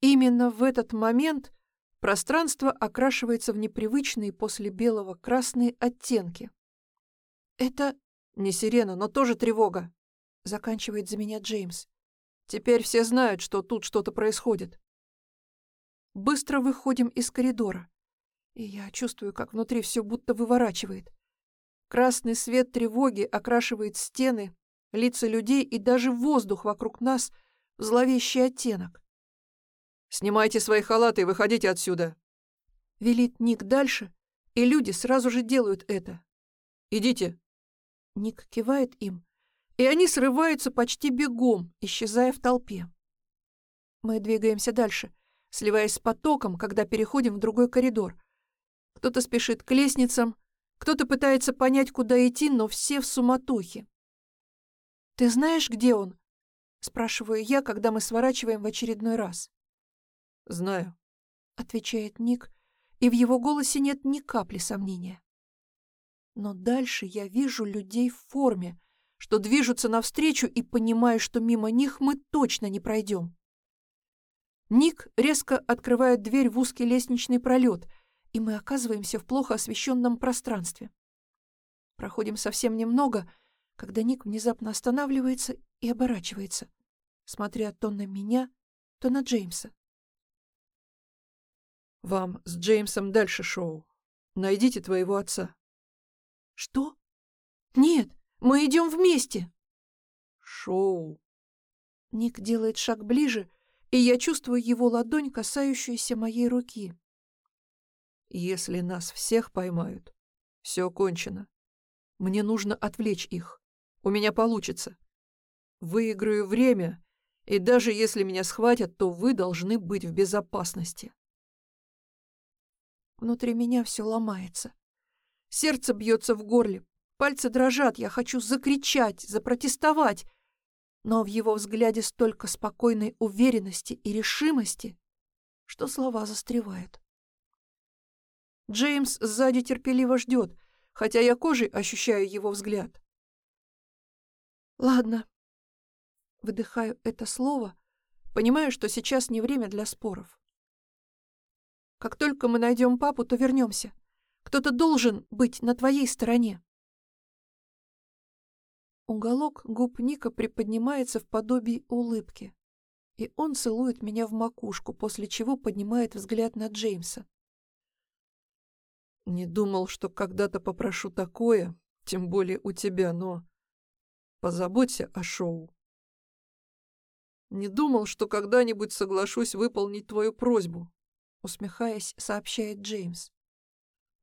Именно в этот момент пространство окрашивается в непривычные после белого красные оттенки. Это не сирена, но тоже тревога, заканчивает за меня Джеймс. Теперь все знают, что тут что-то происходит. Быстро выходим из коридора, и я чувствую, как внутри все будто выворачивает. Красный свет тревоги окрашивает стены, лица людей и даже воздух вокруг нас в зловещий оттенок. «Снимайте свои халаты и выходите отсюда!» Велит Ник дальше, и люди сразу же делают это. «Идите!» Ник кивает им, и они срываются почти бегом, исчезая в толпе. Мы двигаемся дальше, сливаясь с потоком, когда переходим в другой коридор. Кто-то спешит к лестницам, кто-то пытается понять, куда идти, но все в суматохе. «Ты знаешь, где он?» — спрашиваю я, когда мы сворачиваем в очередной раз. «Знаю», — отвечает Ник, и в его голосе нет ни капли сомнения. Но дальше я вижу людей в форме, что движутся навстречу и понимаю, что мимо них мы точно не пройдем. Ник резко открывает дверь в узкий лестничный пролет, и мы оказываемся в плохо освещенном пространстве. Проходим совсем немного, когда Ник внезапно останавливается и оборачивается, смотря то на меня, то на Джеймса. «Вам с Джеймсом дальше шоу. Найдите твоего отца». «Что? Нет, мы идем вместе!» «Шоу!» Ник делает шаг ближе, и я чувствую его ладонь, касающуюся моей руки. Если нас всех поймают, все кончено. Мне нужно отвлечь их. У меня получится. Выиграю время, и даже если меня схватят, то вы должны быть в безопасности. Внутри меня все ломается. Сердце бьется в горле, пальцы дрожат, я хочу закричать, запротестовать, но в его взгляде столько спокойной уверенности и решимости, что слова застревают. Джеймс сзади терпеливо ждет, хотя я кожей ощущаю его взгляд. «Ладно». Выдыхаю это слово, понимаю, что сейчас не время для споров. Как только мы найдем папу, то вернемся. Кто-то должен быть на твоей стороне. Уголок губ Ника приподнимается в подобии улыбки, и он целует меня в макушку, после чего поднимает взгляд на Джеймса. Не думал, что когда-то попрошу такое, тем более у тебя, но... Позаботься о шоу. Не думал, что когда-нибудь соглашусь выполнить твою просьбу, усмехаясь, сообщает Джеймс.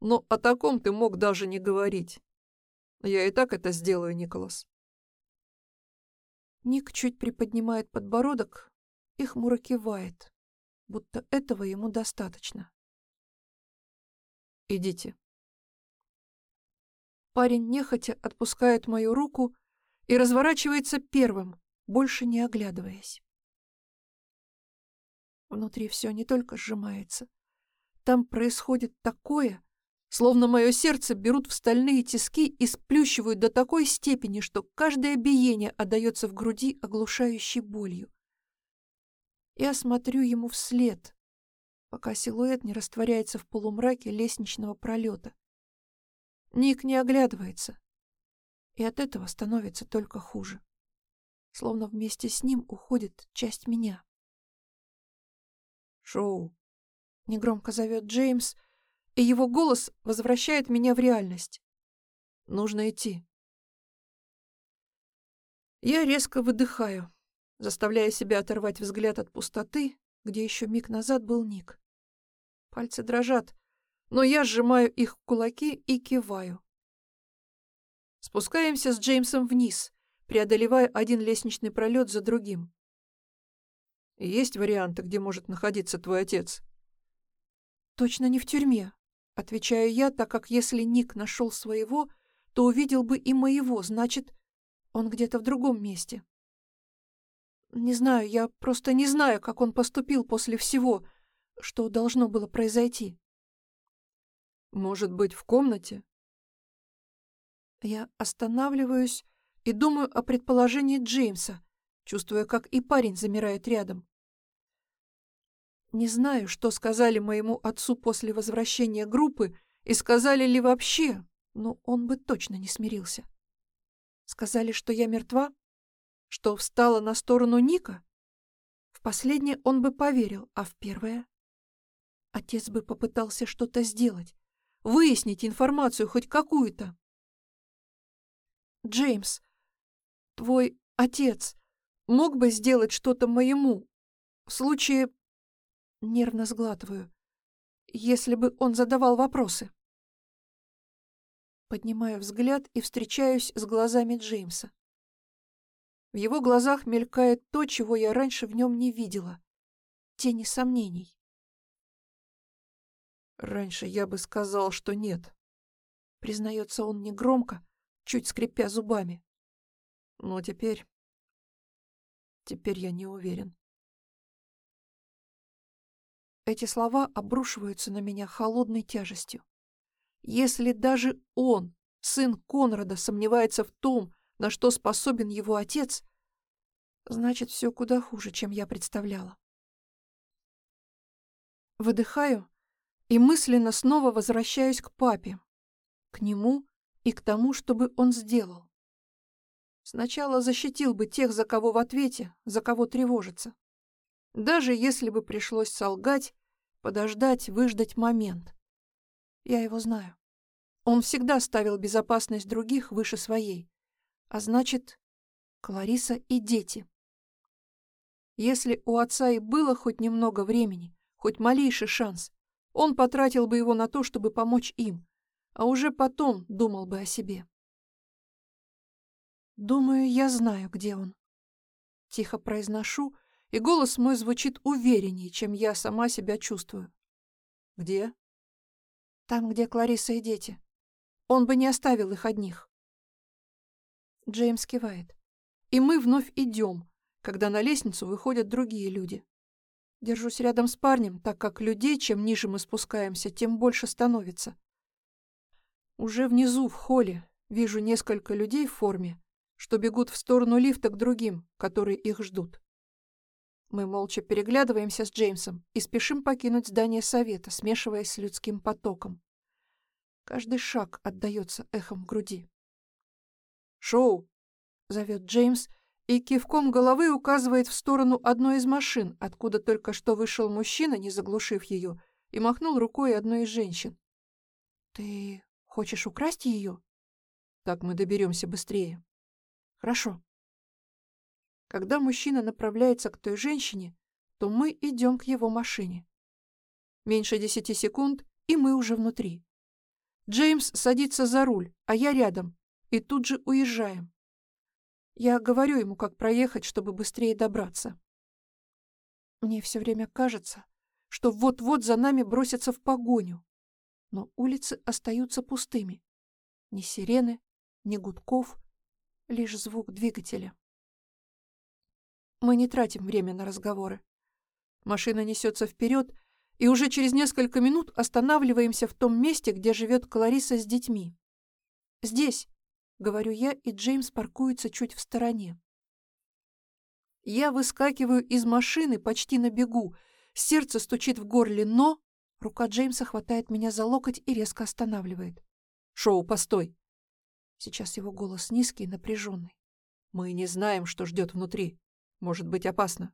Но о таком ты мог даже не говорить. Я и так это сделаю, Николас. Ник чуть приподнимает подбородок и хмуро кивает, будто этого ему достаточно. Идите. Парень нехотя отпускает мою руку и разворачивается первым, больше не оглядываясь. Внутри все не только сжимается. Там происходит такое, Словно мое сердце берут в стальные тиски и сплющивают до такой степени, что каждое биение отдается в груди оглушающей болью. Я смотрю ему вслед, пока силуэт не растворяется в полумраке лестничного пролета. Ник не оглядывается, и от этого становится только хуже. Словно вместе с ним уходит часть меня. «Шоу!» — негромко зовет Джеймс, и его голос возвращает меня в реальность. «Нужно идти». Я резко выдыхаю, заставляя себя оторвать взгляд от пустоты, где еще миг назад был Ник. Пальцы дрожат, но я сжимаю их в кулаки и киваю. Спускаемся с Джеймсом вниз, преодолевая один лестничный пролет за другим. «Есть варианты, где может находиться твой отец?» «Точно не в тюрьме», — отвечаю я, так как если Ник нашел своего, то увидел бы и моего, значит, он где-то в другом месте. Не знаю, я просто не знаю, как он поступил после всего, что должно было произойти. Может быть, в комнате? Я останавливаюсь и думаю о предположении Джеймса, чувствуя, как и парень замирает рядом. Не знаю, что сказали моему отцу после возвращения группы и сказали ли вообще, но он бы точно не смирился. Сказали, что я мертва? Что встала на сторону Ника? В последнее он бы поверил, а в первое? Отец бы попытался что-то сделать, выяснить информацию хоть какую-то. Джеймс, твой отец мог бы сделать что-то моему в случае... Нервно сглатываю. Если бы он задавал вопросы. Поднимаю взгляд и встречаюсь с глазами Джеймса. В его глазах мелькает то, чего я раньше в нем не видела. Тени сомнений. Раньше я бы сказал, что нет. Признается он негромко, чуть скрипя зубами. Но теперь... Теперь я не уверен. Эти слова обрушиваются на меня холодной тяжестью. Если даже он, сын Конрада, сомневается в том, на что способен его отец, значит, все куда хуже, чем я представляла. Выдыхаю и мысленно снова возвращаюсь к папе, к нему и к тому, чтобы он сделал. Сначала защитил бы тех, за кого в ответе, за кого тревожится. Даже если бы пришлось солгать, подождать, выждать момент. Я его знаю. Он всегда ставил безопасность других выше своей. А значит, Клариса и дети. Если у отца и было хоть немного времени, хоть малейший шанс, он потратил бы его на то, чтобы помочь им, а уже потом думал бы о себе. «Думаю, я знаю, где он». Тихо произношу, и голос мой звучит увереннее, чем я сама себя чувствую. «Где?» «Там, где Клариса и дети. Он бы не оставил их одних». Джеймс кивает. И мы вновь идем, когда на лестницу выходят другие люди. Держусь рядом с парнем, так как людей, чем ниже мы спускаемся, тем больше становится. Уже внизу, в холле, вижу несколько людей в форме, что бегут в сторону лифта к другим, которые их ждут. Мы молча переглядываемся с Джеймсом и спешим покинуть здание совета, смешиваясь с людским потоком. Каждый шаг отдается эхом в груди. «Шоу!» — зовет Джеймс и кивком головы указывает в сторону одной из машин, откуда только что вышел мужчина, не заглушив ее, и махнул рукой одной из женщин. «Ты хочешь украсть ее?» «Так мы доберемся быстрее». «Хорошо». Когда мужчина направляется к той женщине, то мы идем к его машине. Меньше десяти секунд, и мы уже внутри. Джеймс садится за руль, а я рядом, и тут же уезжаем. Я говорю ему, как проехать, чтобы быстрее добраться. Мне все время кажется, что вот-вот за нами бросятся в погоню. Но улицы остаются пустыми. Ни сирены, ни гудков, лишь звук двигателя. Мы не тратим время на разговоры. Машина несется вперед, и уже через несколько минут останавливаемся в том месте, где живет Клариса с детьми. «Здесь», — говорю я, и Джеймс паркуется чуть в стороне. Я выскакиваю из машины почти на бегу, сердце стучит в горле, но... Рука Джеймса хватает меня за локоть и резко останавливает. «Шоу, постой!» Сейчас его голос низкий и напряженный. «Мы не знаем, что ждет внутри. Может быть опасно».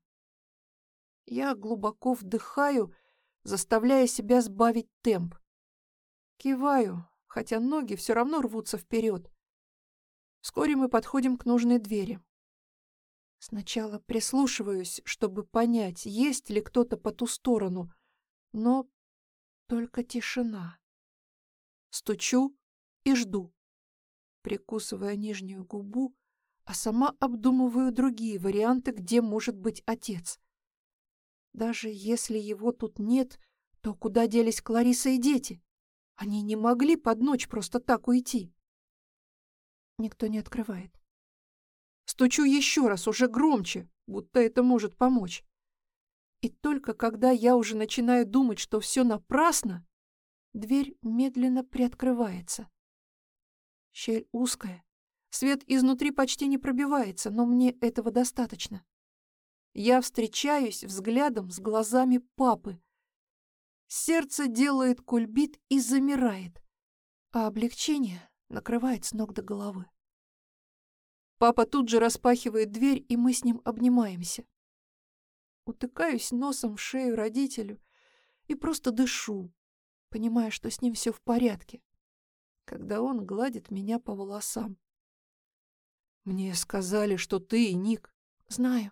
Я глубоко вдыхаю, заставляя себя сбавить темп. Киваю, хотя ноги все равно рвутся вперед. Вскоре мы подходим к нужной двери. Сначала прислушиваюсь, чтобы понять, есть ли кто-то по ту сторону, но только тишина. Стучу и жду, прикусывая нижнюю губу, а сама обдумываю другие варианты, где может быть отец. Даже если его тут нет, то куда делись Клариса и дети? Они не могли под ночь просто так уйти. Никто не открывает. Стучу еще раз, уже громче, будто это может помочь. И только когда я уже начинаю думать, что все напрасно, дверь медленно приоткрывается. Щель узкая, свет изнутри почти не пробивается, но мне этого достаточно. Я встречаюсь взглядом с глазами папы. Сердце делает кульбит и замирает, а облегчение накрывает с ног до головы. Папа тут же распахивает дверь, и мы с ним обнимаемся. Утыкаюсь носом в шею родителю и просто дышу, понимая, что с ним все в порядке, когда он гладит меня по волосам. «Мне сказали, что ты и Ник...» «Знаю.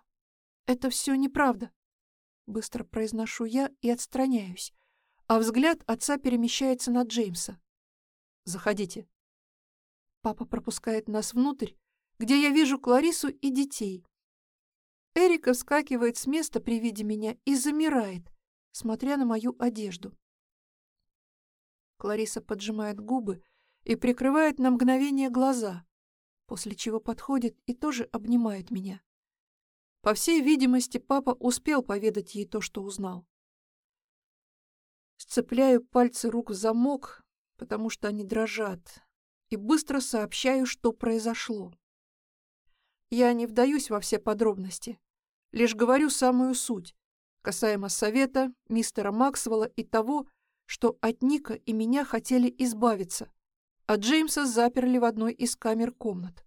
Это все неправда». Быстро произношу я и отстраняюсь, а взгляд отца перемещается на Джеймса. «Заходите». Папа пропускает нас внутрь, где я вижу Кларису и детей. Эрика вскакивает с места при виде меня и замирает, смотря на мою одежду. Клариса поджимает губы и прикрывает на мгновение глаза, после чего подходит и тоже обнимает меня. По всей видимости, папа успел поведать ей то, что узнал. Сцепляю пальцы рук в замок, потому что они дрожат, и быстро сообщаю, что произошло. Я не вдаюсь во все подробности, лишь говорю самую суть, касаемо совета, мистера Максвелла и того, что от Ника и меня хотели избавиться, а Джеймса заперли в одной из камер комнат.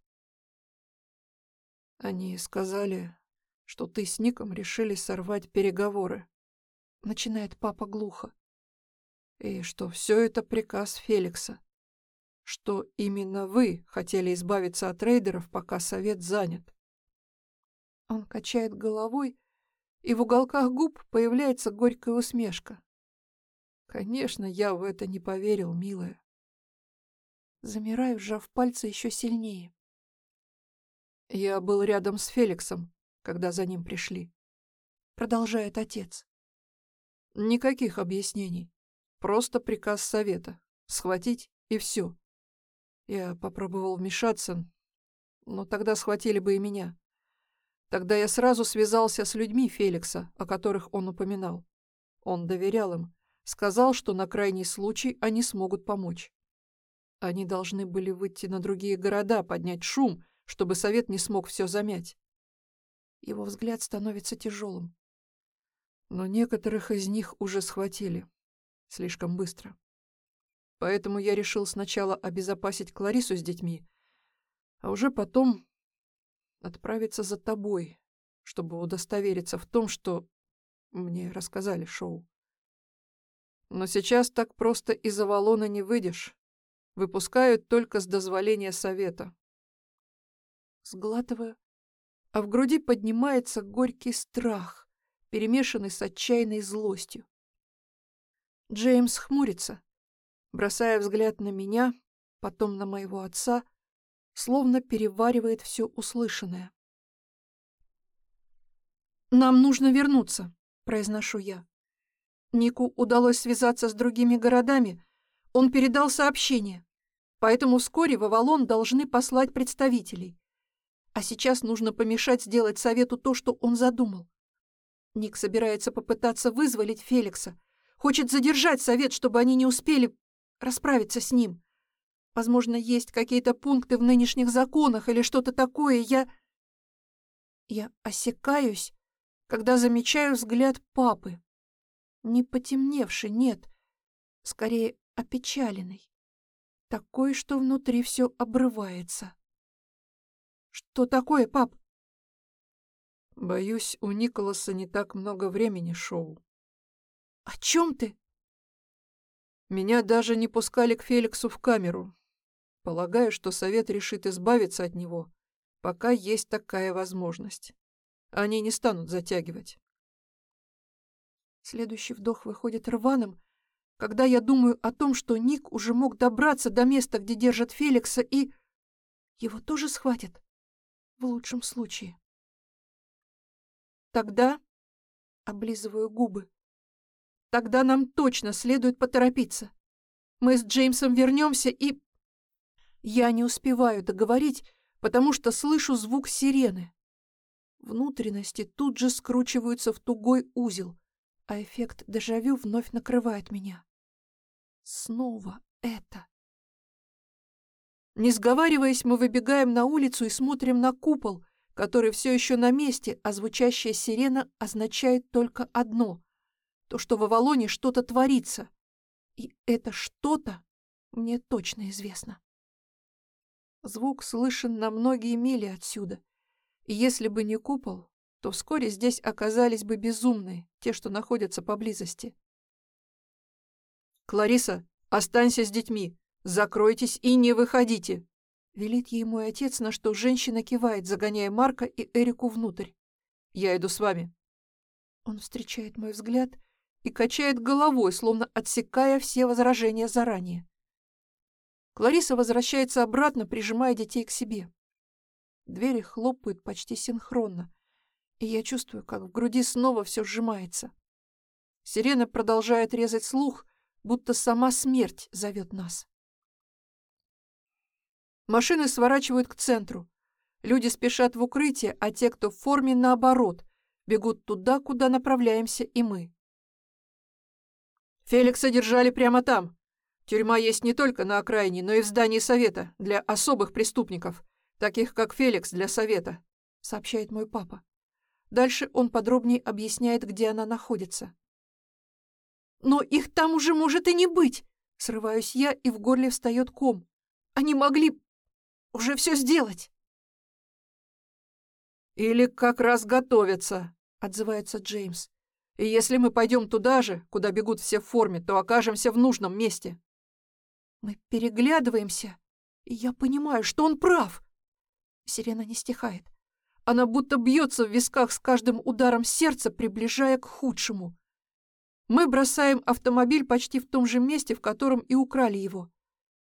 Они сказали, что ты с Ником решили сорвать переговоры, начинает папа глухо, и что все это приказ Феликса что именно вы хотели избавиться от рейдеров, пока совет занят. Он качает головой, и в уголках губ появляется горькая усмешка. Конечно, я в это не поверил, милая. Замираю, сжав пальцы еще сильнее. Я был рядом с Феликсом, когда за ним пришли. Продолжает отец. Никаких объяснений. Просто приказ совета. Схватить и все. Я попробовал вмешаться, но тогда схватили бы и меня. Тогда я сразу связался с людьми Феликса, о которых он упоминал. Он доверял им, сказал, что на крайний случай они смогут помочь. Они должны были выйти на другие города, поднять шум, чтобы совет не смог все замять. Его взгляд становится тяжелым. Но некоторых из них уже схватили. Слишком быстро. Поэтому я решил сначала обезопасить Кларису с детьми, а уже потом отправиться за тобой, чтобы удостовериться в том, что мне рассказали шоу. Но сейчас так просто из Авалона не выйдешь. Выпускают только с дозволения совета. Сглатываю, а в груди поднимается горький страх, перемешанный с отчаянной злостью. Джеймс хмурится, бросая взгляд на меня, потом на моего отца, словно переваривает все услышанное. «Нам нужно вернуться», — произношу я. Нику удалось связаться с другими городами, он передал сообщение, поэтому вскоре в Авалон должны послать представителей. А сейчас нужно помешать сделать совету то, что он задумал. Ник собирается попытаться вызволить Феликса, Хочет задержать совет, чтобы они не успели расправиться с ним. Возможно, есть какие-то пункты в нынешних законах или что-то такое. Я... Я осекаюсь, когда замечаю взгляд папы. Не потемневший, нет. Скорее, опечаленный. Такой, что внутри все обрывается. Что такое, пап? Боюсь, у Николаса не так много времени, Шоу. О чем ты? Меня даже не пускали к Феликсу в камеру. Полагаю, что совет решит избавиться от него, пока есть такая возможность. Они не станут затягивать. Следующий вдох выходит рваным, когда я думаю о том, что Ник уже мог добраться до места, где держат Феликса, и... Его тоже схватят. В лучшем случае. Тогда... Облизываю губы. Тогда нам точно следует поторопиться. Мы с Джеймсом вернемся и... Я не успеваю договорить, потому что слышу звук сирены. Внутренности тут же скручиваются в тугой узел, а эффект дежавю вновь накрывает меня. Снова это. Не сговариваясь, мы выбегаем на улицу и смотрим на купол, который все еще на месте, а звучащая сирена означает только одно то, что в Авалоне что-то творится. И это что-то мне точно известно. Звук слышен на многие мили отсюда. И если бы не купол, то вскоре здесь оказались бы безумные, те, что находятся поблизости. «Клариса, останься с детьми! Закройтесь и не выходите!» Велит ей мой отец, на что женщина кивает, загоняя Марка и Эрику внутрь. «Я иду с вами». Он встречает мой взгляд и качает головой, словно отсекая все возражения заранее. Клариса возвращается обратно, прижимая детей к себе. Двери хлопают почти синхронно, и я чувствую, как в груди снова все сжимается. Сирена продолжает резать слух, будто сама смерть зовет нас. Машины сворачивают к центру. Люди спешат в укрытие, а те, кто в форме, наоборот, бегут туда, куда направляемся и мы. Феликса держали прямо там. Тюрьма есть не только на окраине, но и в здании совета для особых преступников, таких как Феликс для совета, сообщает мой папа. Дальше он подробнее объясняет, где она находится. Но их там уже может и не быть. Срываюсь я, и в горле встает ком. Они могли уже все сделать. Или как раз готовятся, отзывается Джеймс. И если мы пойдем туда же, куда бегут все в форме, то окажемся в нужном месте. Мы переглядываемся, и я понимаю, что он прав. Сирена не стихает. Она будто бьется в висках с каждым ударом сердца, приближая к худшему. Мы бросаем автомобиль почти в том же месте, в котором и украли его.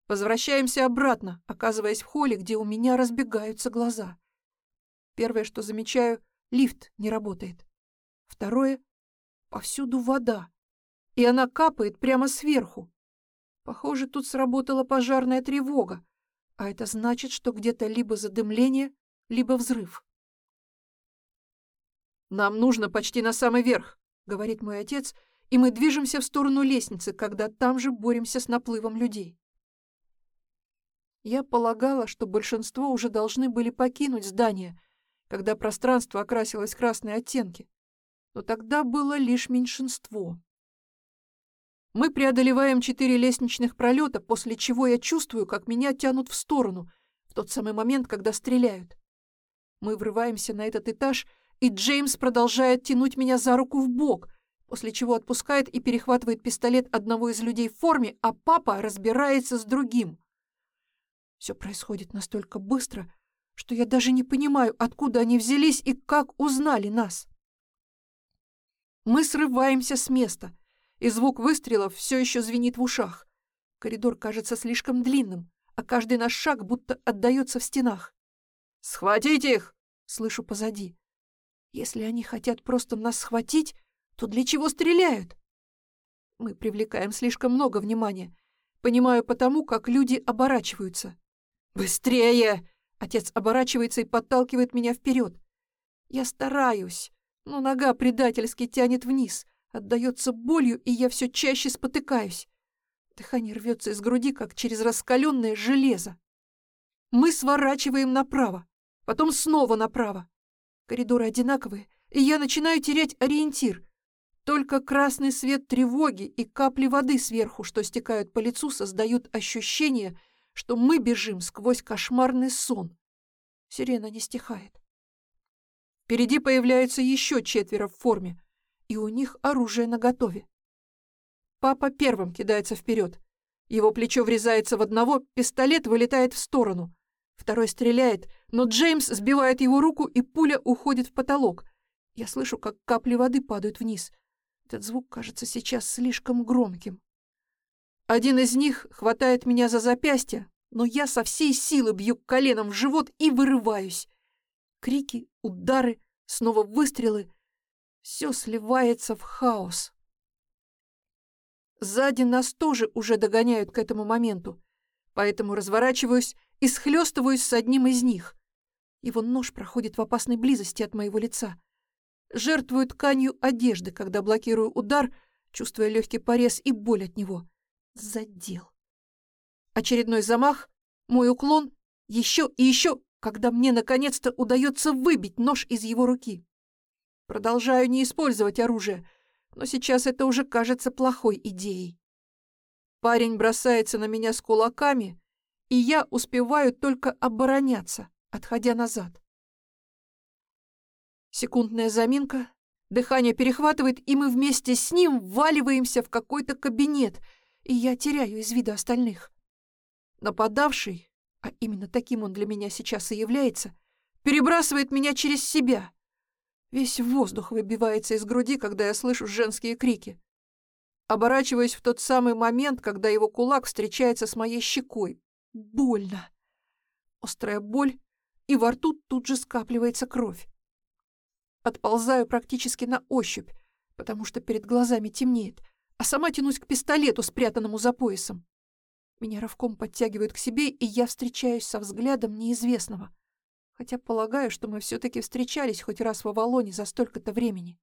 Возвращаемся обратно, оказываясь в холле, где у меня разбегаются глаза. Первое, что замечаю, лифт не работает. Второе Повсюду вода, и она капает прямо сверху. Похоже, тут сработала пожарная тревога, а это значит, что где-то либо задымление, либо взрыв. «Нам нужно почти на самый верх», — говорит мой отец, и мы движемся в сторону лестницы, когда там же боремся с наплывом людей. Я полагала, что большинство уже должны были покинуть здание, когда пространство окрасилось в красные оттенки но тогда было лишь меньшинство. Мы преодолеваем четыре лестничных пролета, после чего я чувствую, как меня тянут в сторону, в тот самый момент, когда стреляют. Мы врываемся на этот этаж, и Джеймс продолжает тянуть меня за руку в бок, после чего отпускает и перехватывает пистолет одного из людей в форме, а папа разбирается с другим. Все происходит настолько быстро, что я даже не понимаю, откуда они взялись и как узнали нас. Мы срываемся с места, и звук выстрелов все еще звенит в ушах. Коридор кажется слишком длинным, а каждый наш шаг будто отдается в стенах. «Схватить их!» — слышу позади. Если они хотят просто нас схватить, то для чего стреляют? Мы привлекаем слишком много внимания. Понимаю потому, как люди оборачиваются. «Быстрее!» Отец оборачивается и подталкивает меня вперед. Я стараюсь, но нога предательски тянет вниз, отдается болью, и я все чаще спотыкаюсь. Дыхание рвется из груди, как через раскаленное железо. Мы сворачиваем направо, потом снова направо. Коридоры одинаковые, и я начинаю терять ориентир. Только красный свет тревоги и капли воды сверху, что стекают по лицу, создают ощущение, что мы бежим сквозь кошмарный сон. Сирена не стихает. Впереди появляются еще четверо в форме, и у них оружие наготове. Папа первым кидается вперед. Его плечо врезается в одного, пистолет вылетает в сторону. Второй стреляет, но Джеймс сбивает его руку, и пуля уходит в потолок. Я слышу, как капли воды падают вниз. Этот звук кажется сейчас слишком громким. Один из них хватает меня за запястье, но я со всей силы бью коленом в живот и вырываюсь. Крики, удары, снова выстрелы. Все сливается в хаос. Сзади нас тоже уже догоняют к этому моменту, поэтому разворачиваюсь и схлестываюсь с одним из них. Его нож проходит в опасной близости от моего лица. Жертвую тканью одежды, когда блокирую удар, чувствуя легкий порез и боль от него. Задел. Очередной замах, мой уклон, еще и еще, когда мне наконец-то удается выбить нож из его руки. Продолжаю не использовать оружие, но сейчас это уже кажется плохой идеей. Парень бросается на меня с кулаками, и я успеваю только обороняться, отходя назад. Секундная заминка, дыхание перехватывает, и мы вместе с ним вваливаемся в какой-то кабинет, и я теряю из вида остальных. Нападавший, а именно таким он для меня сейчас и является, перебрасывает меня через себя. Весь воздух выбивается из груди, когда я слышу женские крики. Оборачиваюсь в тот самый момент, когда его кулак встречается с моей щекой. Больно. Острая боль, и во рту тут же скапливается кровь. Отползаю практически на ощупь, потому что перед глазами темнеет, а сама тянусь к пистолету, спрятанному за поясом. Меня рывком подтягивают к себе, и я встречаюсь со взглядом неизвестного. Хотя полагаю, что мы все-таки встречались хоть раз в Авалоне за столько-то времени.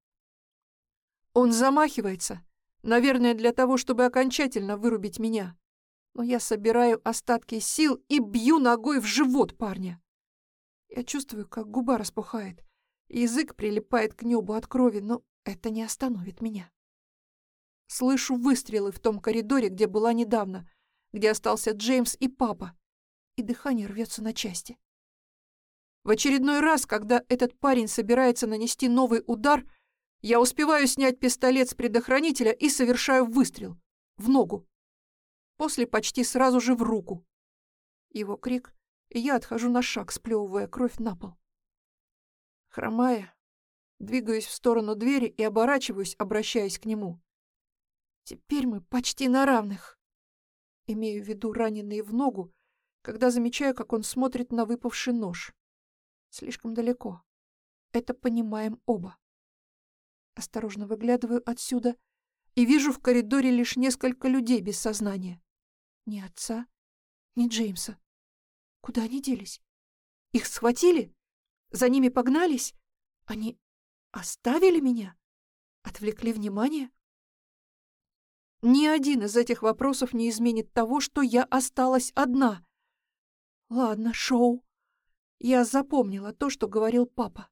Он замахивается, наверное, для того, чтобы окончательно вырубить меня. Но я собираю остатки сил и бью ногой в живот парня. Я чувствую, как губа распухает, язык прилипает к небу от крови, но это не остановит меня. Слышу выстрелы в том коридоре, где была недавно, где остался Джеймс и папа, и дыхание рвется на части. В очередной раз, когда этот парень собирается нанести новый удар, я успеваю снять пистолет с предохранителя и совершаю выстрел. В ногу. После почти сразу же в руку. Его крик, и я отхожу на шаг, сплевывая кровь на пол. Хромая, двигаюсь в сторону двери и оборачиваюсь, обращаясь к нему. Теперь мы почти на равных. Имею в виду раненый в ногу, когда замечаю, как он смотрит на выпавший нож. Слишком далеко. Это понимаем оба. Осторожно выглядываю отсюда и вижу в коридоре лишь несколько людей без сознания. Ни отца, ни Джеймса. Куда они делись? Их схватили? За ними погнались? Они оставили меня? Отвлекли внимание? Ни один из этих вопросов не изменит того, что я осталась одна. Ладно, Шоу. Я запомнила то, что говорил папа.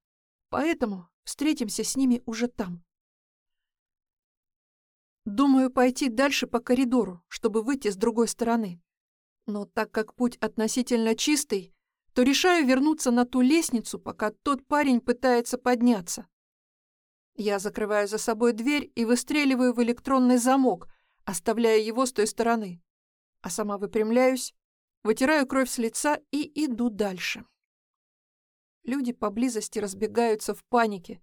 Поэтому встретимся с ними уже там. Думаю пойти дальше по коридору, чтобы выйти с другой стороны. Но так как путь относительно чистый, то решаю вернуться на ту лестницу, пока тот парень пытается подняться. Я закрываю за собой дверь и выстреливаю в электронный замок, оставляя его с той стороны, а сама выпрямляюсь, вытираю кровь с лица и иду дальше. Люди поблизости разбегаются в панике,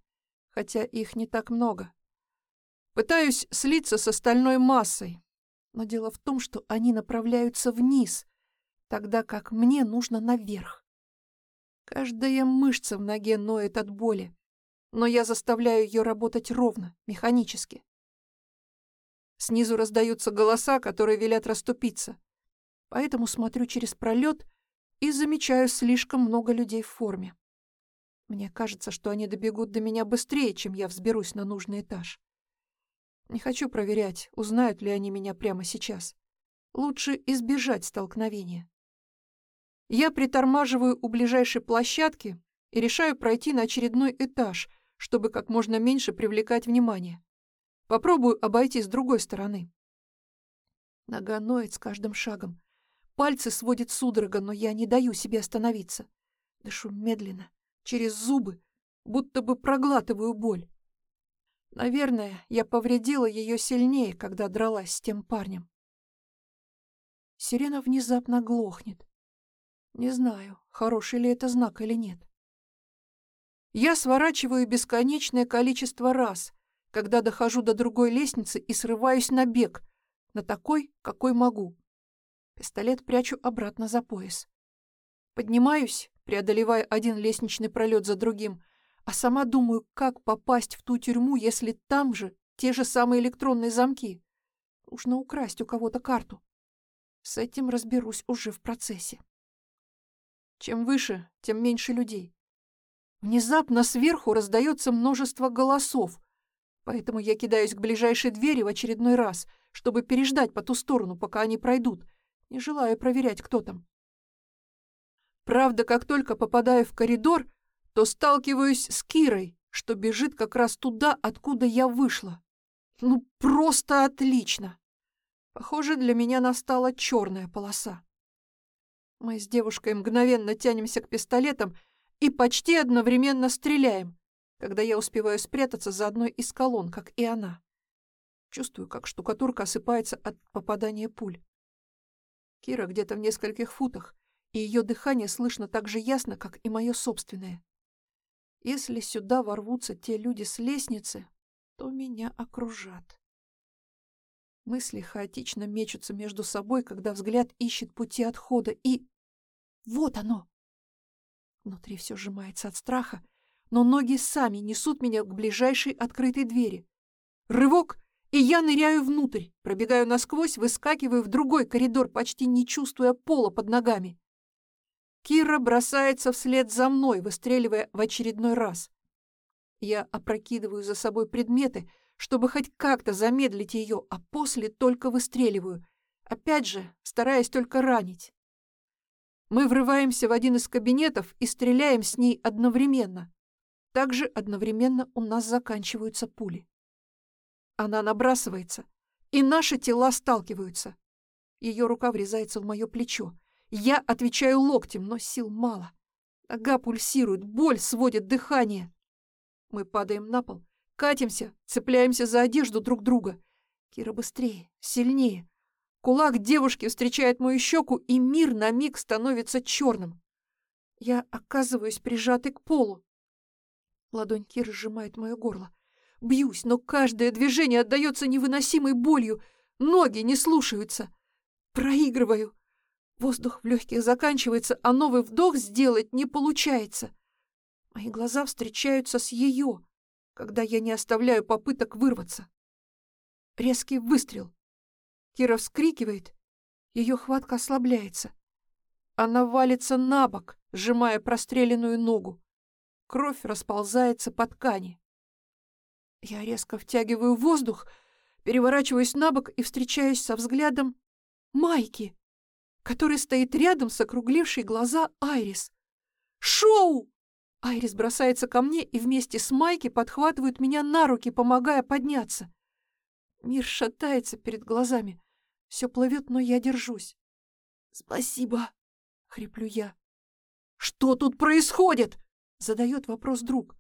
хотя их не так много. Пытаюсь слиться с остальной массой, но дело в том, что они направляются вниз, тогда как мне нужно наверх. Каждая мышца в ноге ноет от боли, но я заставляю ее работать ровно, механически. Снизу раздаются голоса, которые велят расступиться. Поэтому смотрю через пролет и замечаю слишком много людей в форме. Мне кажется, что они добегут до меня быстрее, чем я взберусь на нужный этаж. Не хочу проверять, узнают ли они меня прямо сейчас. Лучше избежать столкновения. Я притормаживаю у ближайшей площадки и решаю пройти на очередной этаж, чтобы как можно меньше привлекать внимание. Попробую обойти с другой стороны. Нога ноет с каждым шагом. Пальцы сводит судорога, но я не даю себе остановиться. Дышу медленно, через зубы, будто бы проглатываю боль. Наверное, я повредила ее сильнее, когда дралась с тем парнем. Сирена внезапно глохнет. Не знаю, хороший ли это знак или нет. Я сворачиваю бесконечное количество раз, когда дохожу до другой лестницы и срываюсь на бег, на такой, какой могу. Пистолет прячу обратно за пояс. Поднимаюсь, преодолевая один лестничный пролет за другим, а сама думаю, как попасть в ту тюрьму, если там же те же самые электронные замки. Нужно украсть у кого-то карту. С этим разберусь уже в процессе. Чем выше, тем меньше людей. Внезапно сверху раздается множество голосов, поэтому я кидаюсь к ближайшей двери в очередной раз, чтобы переждать по ту сторону, пока они пройдут, не желая проверять, кто там. Правда, как только попадаю в коридор, то сталкиваюсь с Кирой, что бежит как раз туда, откуда я вышла. Ну, просто отлично. Похоже, для меня настала черная полоса. Мы с девушкой мгновенно тянемся к пистолетам и почти одновременно стреляем, когда я успеваю спрятаться за одной из колонн, как и она. Чувствую, как штукатурка осыпается от попадания пуль. Кира где-то в нескольких футах, и ее дыхание слышно так же ясно, как и мое собственное. Если сюда ворвутся те люди с лестницы, то меня окружат. Мысли хаотично мечутся между собой, когда взгляд ищет пути отхода, и... Вот оно! Внутри все сжимается от страха, но ноги сами несут меня к ближайшей открытой двери. Рывок, и я ныряю внутрь, пробегаю насквозь, выскакиваю в другой коридор, почти не чувствуя пола под ногами. Кира бросается вслед за мной, выстреливая в очередной раз. Я опрокидываю за собой предметы, чтобы хоть как-то замедлить ее, а после только выстреливаю, опять же, стараясь только ранить. Мы врываемся в один из кабинетов и стреляем с ней одновременно. Также одновременно у нас заканчиваются пули. Она набрасывается, и наши тела сталкиваются. Ее рука врезается в мое плечо. Я отвечаю локтем, но сил мало. Нога пульсирует, боль сводит дыхание. Мы падаем на пол, катимся, цепляемся за одежду друг друга. Кира быстрее, сильнее. Кулак девушки встречает мою щеку, и мир на миг становится черным. Я оказываюсь прижатой к полу. Ладонь Киры сжимает мое горло. Бьюсь, но каждое движение отдается невыносимой болью. Ноги не слушаются. Проигрываю. Воздух в легких заканчивается, а новый вдох сделать не получается. Мои глаза встречаются с ее, когда я не оставляю попыток вырваться. Резкий выстрел. Кира вскрикивает. Ее хватка ослабляется. Она валится на бок, сжимая простреленную ногу. Кровь расползается по ткани. Я резко втягиваю воздух, переворачиваюсь на бок и встречаюсь со взглядом Майки который стоит рядом с округлившей глаза Айрис. «Шоу!» Айрис бросается ко мне и вместе с Майки подхватывают меня на руки, помогая подняться. Мир шатается перед глазами. Все плывет, но я держусь. «Спасибо!» — хриплю я. «Что тут происходит?» — задает вопрос друг.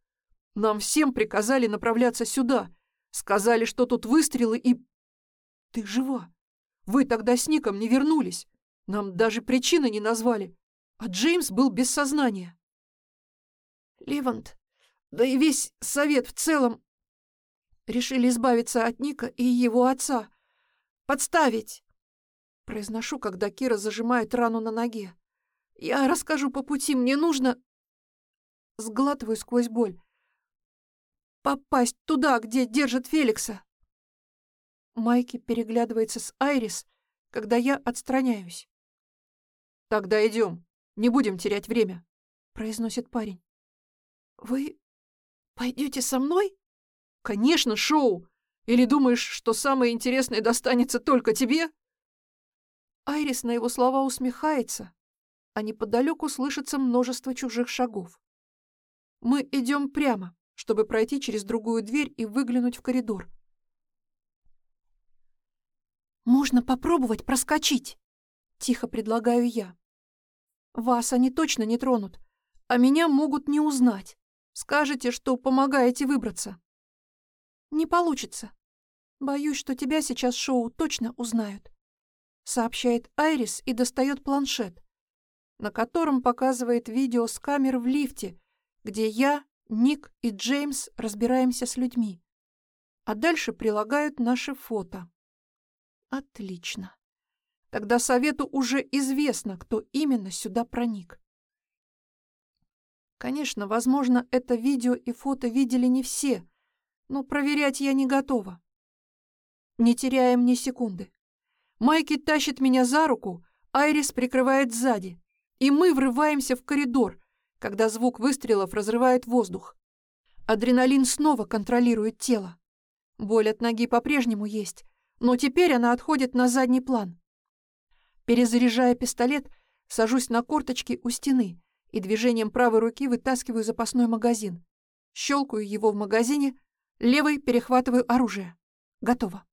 «Нам всем приказали направляться сюда. Сказали, что тут выстрелы и...» «Ты жива. Вы тогда с Ником не вернулись. Нам даже причины не назвали, а Джеймс был без сознания. Левант, да и весь совет в целом решили избавиться от Ника и его отца. Подставить. Произношу, когда Кира зажимает рану на ноге. Я расскажу по пути, мне нужно... Сглатываю сквозь боль. Попасть туда, где держит Феликса. Майки переглядывается с Айрис, когда я отстраняюсь. «Тогда идем. Не будем терять время», — произносит парень. «Вы пойдете со мной?» «Конечно, Шоу! Или думаешь, что самое интересное достанется только тебе?» Айрис на его слова усмехается, а неподалеку слышится множество чужих шагов. Мы идем прямо, чтобы пройти через другую дверь и выглянуть в коридор. «Можно попробовать проскочить», — тихо предлагаю я. «Вас они точно не тронут, а меня могут не узнать. Скажете, что помогаете выбраться». «Не получится. Боюсь, что тебя сейчас шоу точно узнают», — сообщает Айрис и достает планшет, на котором показывает видео с камер в лифте, где я, Ник и Джеймс разбираемся с людьми. А дальше прилагают наши фото. Отлично. Тогда совету уже известно, кто именно сюда проник. Конечно, возможно, это видео и фото видели не все, но проверять я не готова. Не теряем ни секунды. Майки тащит меня за руку, Айрис прикрывает сзади, и мы врываемся в коридор, когда звук выстрелов разрывает воздух. Адреналин снова контролирует тело. Боль от ноги по-прежнему есть, но теперь она отходит на задний план. Перезаряжая пистолет, сажусь на корточки у стены и движением правой руки вытаскиваю запасной магазин. Щелкаю его в магазине, левой перехватываю оружие. Готово.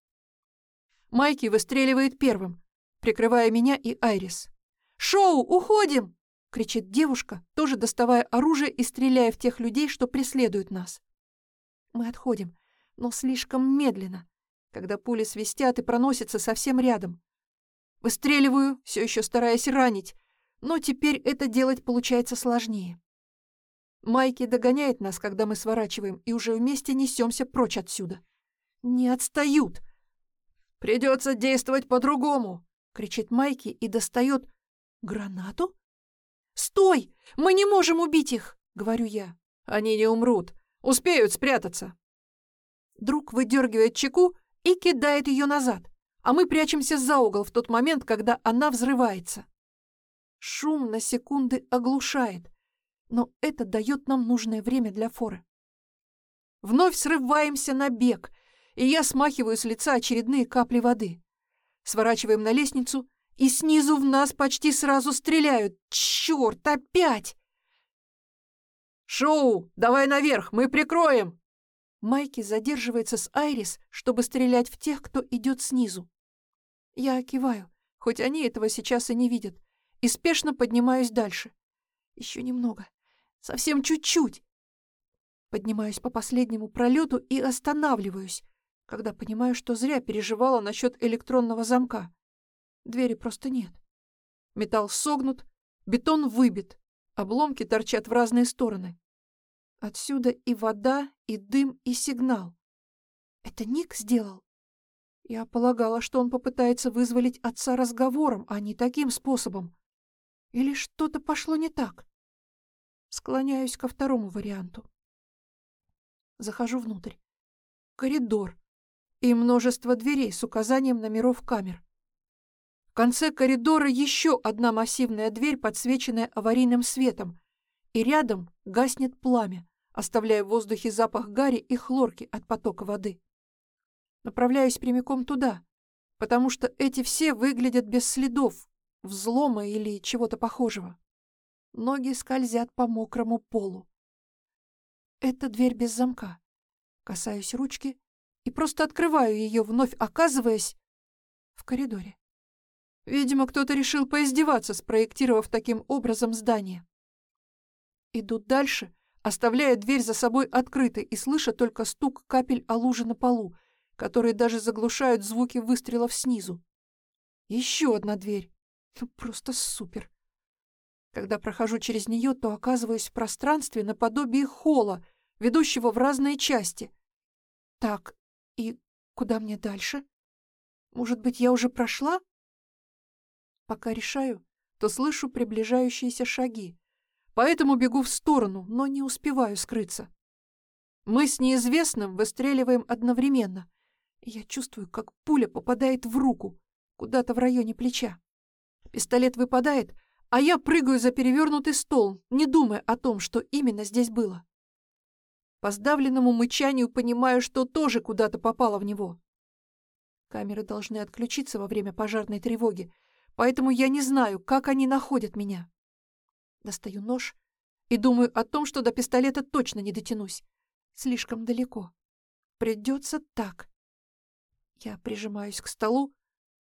Майки выстреливает первым, прикрывая меня и Айрис. «Шоу, уходим!» — кричит девушка, тоже доставая оружие и стреляя в тех людей, что преследуют нас. Мы отходим, но слишком медленно, когда пули свистят и проносятся совсем рядом. Выстреливаю, все еще стараясь ранить, но теперь это делать получается сложнее. Майки догоняет нас, когда мы сворачиваем, и уже вместе несемся прочь отсюда. Не отстают. «Придется действовать по-другому!» — кричит Майки и достает гранату. «Стой! Мы не можем убить их!» — говорю я. «Они не умрут. Успеют спрятаться!» Друг выдергивает чеку и кидает ее назад, а мы прячемся за угол в тот момент, когда она взрывается. Шум на секунды оглушает, но это дает нам нужное время для форы. Вновь срываемся на бег, и я смахиваю с лица очередные капли воды. Сворачиваем на лестницу и снизу в нас почти сразу стреляют. Черт, опять! «Шоу, давай наверх, мы прикроем!» Майки задерживается с Айрис, чтобы стрелять в тех, кто идет снизу. Я киваю, хоть они этого сейчас и не видят, и спешно поднимаюсь дальше. Еще немного. Совсем чуть-чуть. Поднимаюсь по последнему пролету и останавливаюсь, когда понимаю, что зря переживала насчет электронного замка. Двери просто нет. Металл согнут, бетон выбит, обломки торчат в разные стороны. Отсюда и вода, и дым, и сигнал. Это Ник сделал? Я полагала, что он попытается вызволить отца разговором, а не таким способом. Или что-то пошло не так? Склоняюсь ко второму варианту. Захожу внутрь. Коридор. И множество дверей с указанием номеров камер конце коридора еще одна массивная дверь, подсвеченная аварийным светом, и рядом гаснет пламя, оставляя в воздухе запах гари и хлорки от потока воды. Направляюсь прямиком туда, потому что эти все выглядят без следов, взлома или чего-то похожего. Ноги скользят по мокрому полу. Это дверь без замка. Касаюсь ручки и просто открываю ее, вновь оказываясь в коридоре. Видимо, кто-то решил поиздеваться, спроектировав таким образом здание. Иду дальше, оставляя дверь за собой открытой и слыша только стук капель о луже на полу, которые даже заглушают звуки выстрелов снизу. Еще одна дверь. Ну, просто супер. Когда прохожу через нее, то оказываюсь в пространстве наподобие холла, ведущего в разные части. Так, и куда мне дальше? Может быть, я уже прошла? Пока решаю, то слышу приближающиеся шаги, поэтому бегу в сторону, но не успеваю скрыться. Мы с неизвестным выстреливаем одновременно. Я чувствую, как пуля попадает в руку, куда-то в районе плеча. Пистолет выпадает, а я прыгаю за перевернутый стол, не думая о том, что именно здесь было. По сдавленному мычанию понимаю, что тоже куда-то попало в него. Камеры должны отключиться во время пожарной тревоги, поэтому я не знаю, как они находят меня. Достаю нож и думаю о том, что до пистолета точно не дотянусь. Слишком далеко. Придется так. Я прижимаюсь к столу,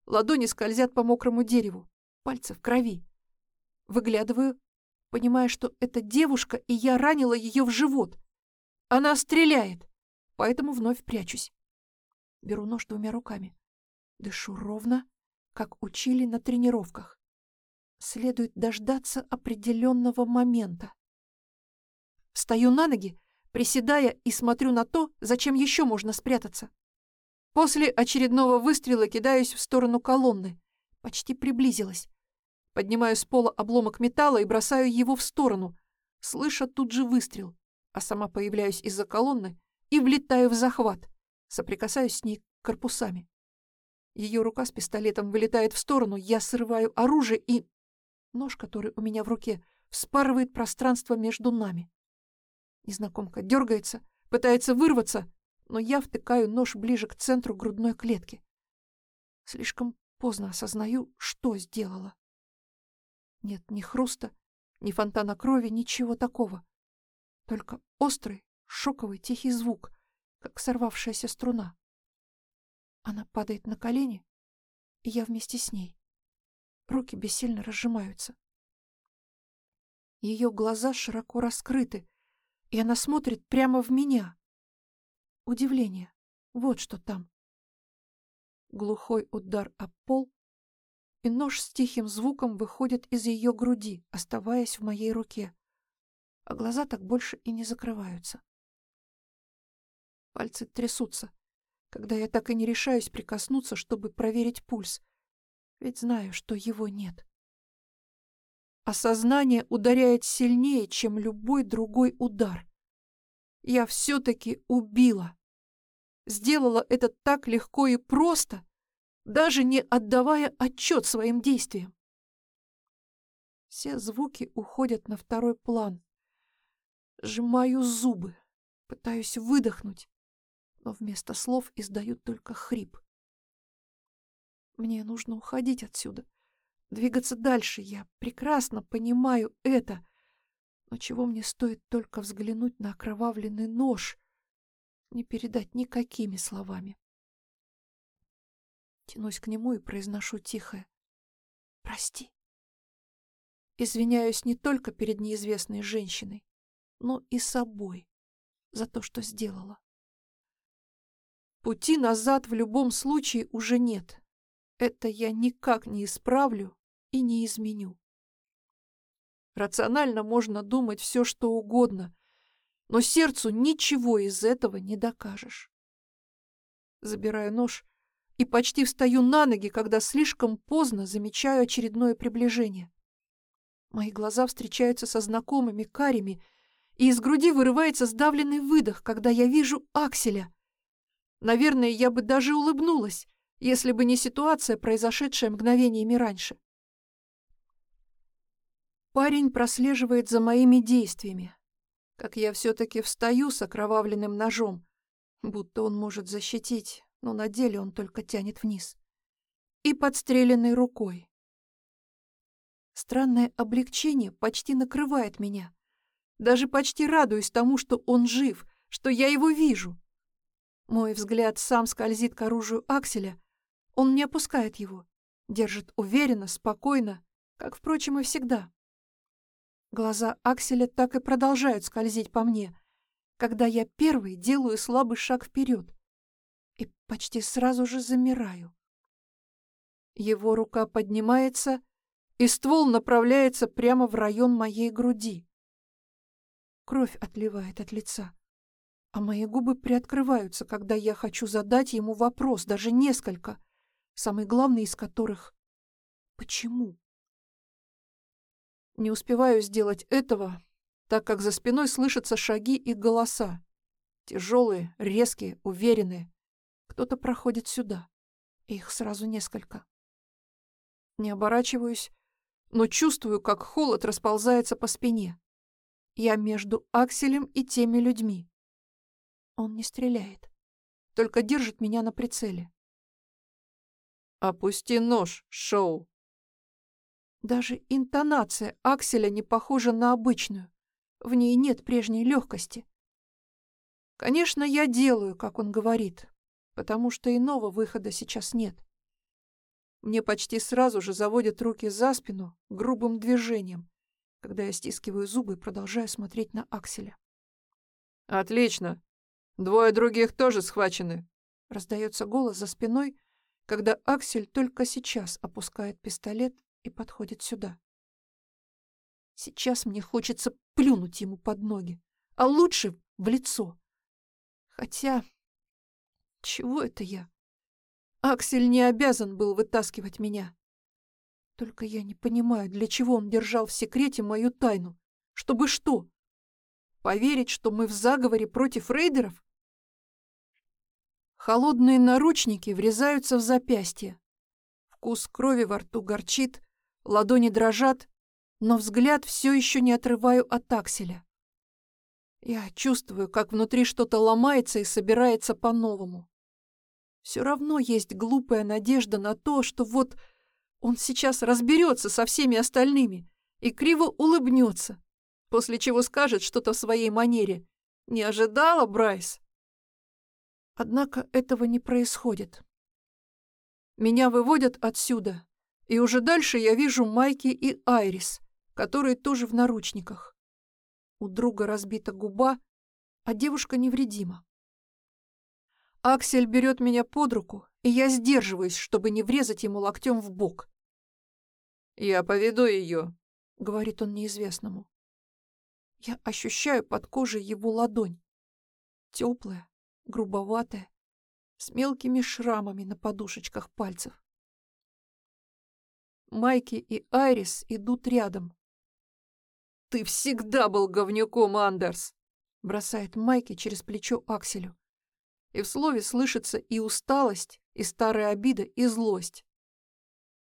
ладони скользят по мокрому дереву, пальцы в крови. Выглядываю, понимая, что это девушка, и я ранила ее в живот. Она стреляет, поэтому вновь прячусь. Беру нож двумя руками. Дышу ровно, как учили на тренировках. Следует дождаться определенного момента. Встаю на ноги, приседая и смотрю на то, зачем еще можно спрятаться. После очередного выстрела кидаюсь в сторону колонны. Почти приблизилась. Поднимаю с пола обломок металла и бросаю его в сторону, слыша тут же выстрел, а сама появляюсь из-за колонны и влетаю в захват, соприкасаюсь с ней корпусами. Ее рука с пистолетом вылетает в сторону, я срываю оружие и... Нож, который у меня в руке, вспарывает пространство между нами. Незнакомка дергается, пытается вырваться, но я втыкаю нож ближе к центру грудной клетки. Слишком поздно осознаю, что сделала. Нет ни хруста, ни фонтана крови, ничего такого. Только острый, шоковый, тихий звук, как сорвавшаяся струна. Она падает на колени, и я вместе с ней. Руки бессильно разжимаются. Ее глаза широко раскрыты, и она смотрит прямо в меня. Удивление. Вот что там. Глухой удар о пол, и нож с тихим звуком выходит из ее груди, оставаясь в моей руке. А глаза так больше и не закрываются. Пальцы трясутся, когда я так и не решаюсь прикоснуться, чтобы проверить пульс, ведь знаю, что его нет. Осознание ударяет сильнее, чем любой другой удар. Я все-таки убила. Сделала это так легко и просто, даже не отдавая отчет своим действиям. Все звуки уходят на второй план. Сжимаю зубы, пытаюсь выдохнуть, но вместо слов издают только хрип. Мне нужно уходить отсюда, двигаться дальше. Я прекрасно понимаю это. Но чего мне стоит только взглянуть на окровавленный нож, не передать никакими словами. Тянусь к нему и произношу тихое «Прости». Извиняюсь не только перед неизвестной женщиной, но и собой за то, что сделала. Пути назад в любом случае уже нет. Это я никак не исправлю и не изменю. Рационально можно думать все, что угодно, но сердцу ничего из этого не докажешь. Забираю нож и почти встаю на ноги, когда слишком поздно замечаю очередное приближение. Мои глаза встречаются со знакомыми карими, и из груди вырывается сдавленный выдох, когда я вижу Акселя. Наверное, я бы даже улыбнулась, если бы не ситуация, произошедшая мгновениями раньше. Парень прослеживает за моими действиями, как я все-таки встаю с окровавленным ножом, будто он может защитить, но на деле он только тянет вниз. И подстреленной рукой. Странное облегчение почти накрывает меня. Даже почти радуюсь тому, что он жив, что я его вижу. Мой взгляд сам скользит к оружию Акселя. Он не опускает его, держит уверенно, спокойно, как, впрочем, и всегда. Глаза Акселя так и продолжают скользить по мне, когда я первый делаю слабый шаг вперед и почти сразу же замираю. Его рука поднимается, и ствол направляется прямо в район моей груди. Кровь отливает от лица, а мои губы приоткрываются, когда я хочу задать ему вопрос, даже несколько, самый главный из которых — почему? Не успеваю сделать этого, так как за спиной слышатся шаги и голоса. Тяжелые, резкие, уверенные. Кто-то проходит сюда. Их сразу несколько. Не оборачиваюсь, но чувствую, как холод расползается по спине. Я между Акселем и теми людьми. Он не стреляет, только держит меня на прицеле. «Опусти нож, Шоу!» Даже интонация Акселя не похожа на обычную. В ней нет прежней легкости. Конечно, я делаю, как он говорит, потому что иного выхода сейчас нет. Мне почти сразу же заводят руки за спину грубым движением, когда я стискиваю зубы и продолжаю смотреть на Акселя. «Отлично. Двое других тоже схвачены», — раздается голос за спиной, когда Аксель только сейчас опускает пистолет и подходит сюда. Сейчас мне хочется плюнуть ему под ноги, а лучше в лицо. Хотя, чего это я? Аксель не обязан был вытаскивать меня. Только я не понимаю, для чего он держал в секрете мою тайну. Чтобы что? Поверить, что мы в заговоре против рейдеров? Холодные наручники врезаются в запястье. Вкус крови во рту горчит, ладони дрожат, но взгляд все еще не отрываю от Акселя. Я чувствую, как внутри что-то ломается и собирается по-новому. Все равно есть глупая надежда на то, что вот он сейчас разберется со всеми остальными и криво улыбнется, после чего скажет что-то в своей манере. «Не ожидала, Брайс?» Однако этого не происходит. Меня выводят отсюда, и уже дальше я вижу Майки и Айрис, которые тоже в наручниках. У друга разбита губа, а девушка невредима. Аксель берет меня под руку, и я сдерживаюсь, чтобы не врезать ему локтем в бок. «Я поведу ее», — говорит он неизвестному. Я ощущаю под кожей его ладонь. Теплая, грубоватая, с мелкими шрамами на подушечках пальцев. Майки и Айрис идут рядом. «Ты всегда был говнюком, Андерс!» бросает Майки через плечо Акселю и в слове слышится и усталость, и старая обида, и злость.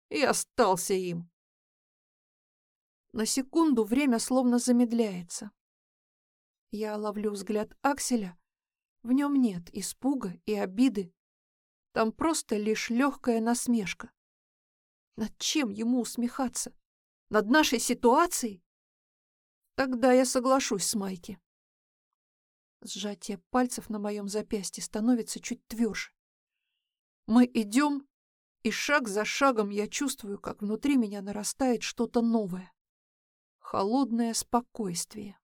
И остался им. На секунду время словно замедляется. Я ловлю взгляд Акселя. В нем нет испуга и обиды. Там просто лишь легкая насмешка. Над чем ему усмехаться? Над нашей ситуацией? Тогда я соглашусь с Майки. Сжатие пальцев на моем запястье становится чуть тверже. Мы идем, и шаг за шагом я чувствую, как внутри меня нарастает что-то новое. Холодное спокойствие.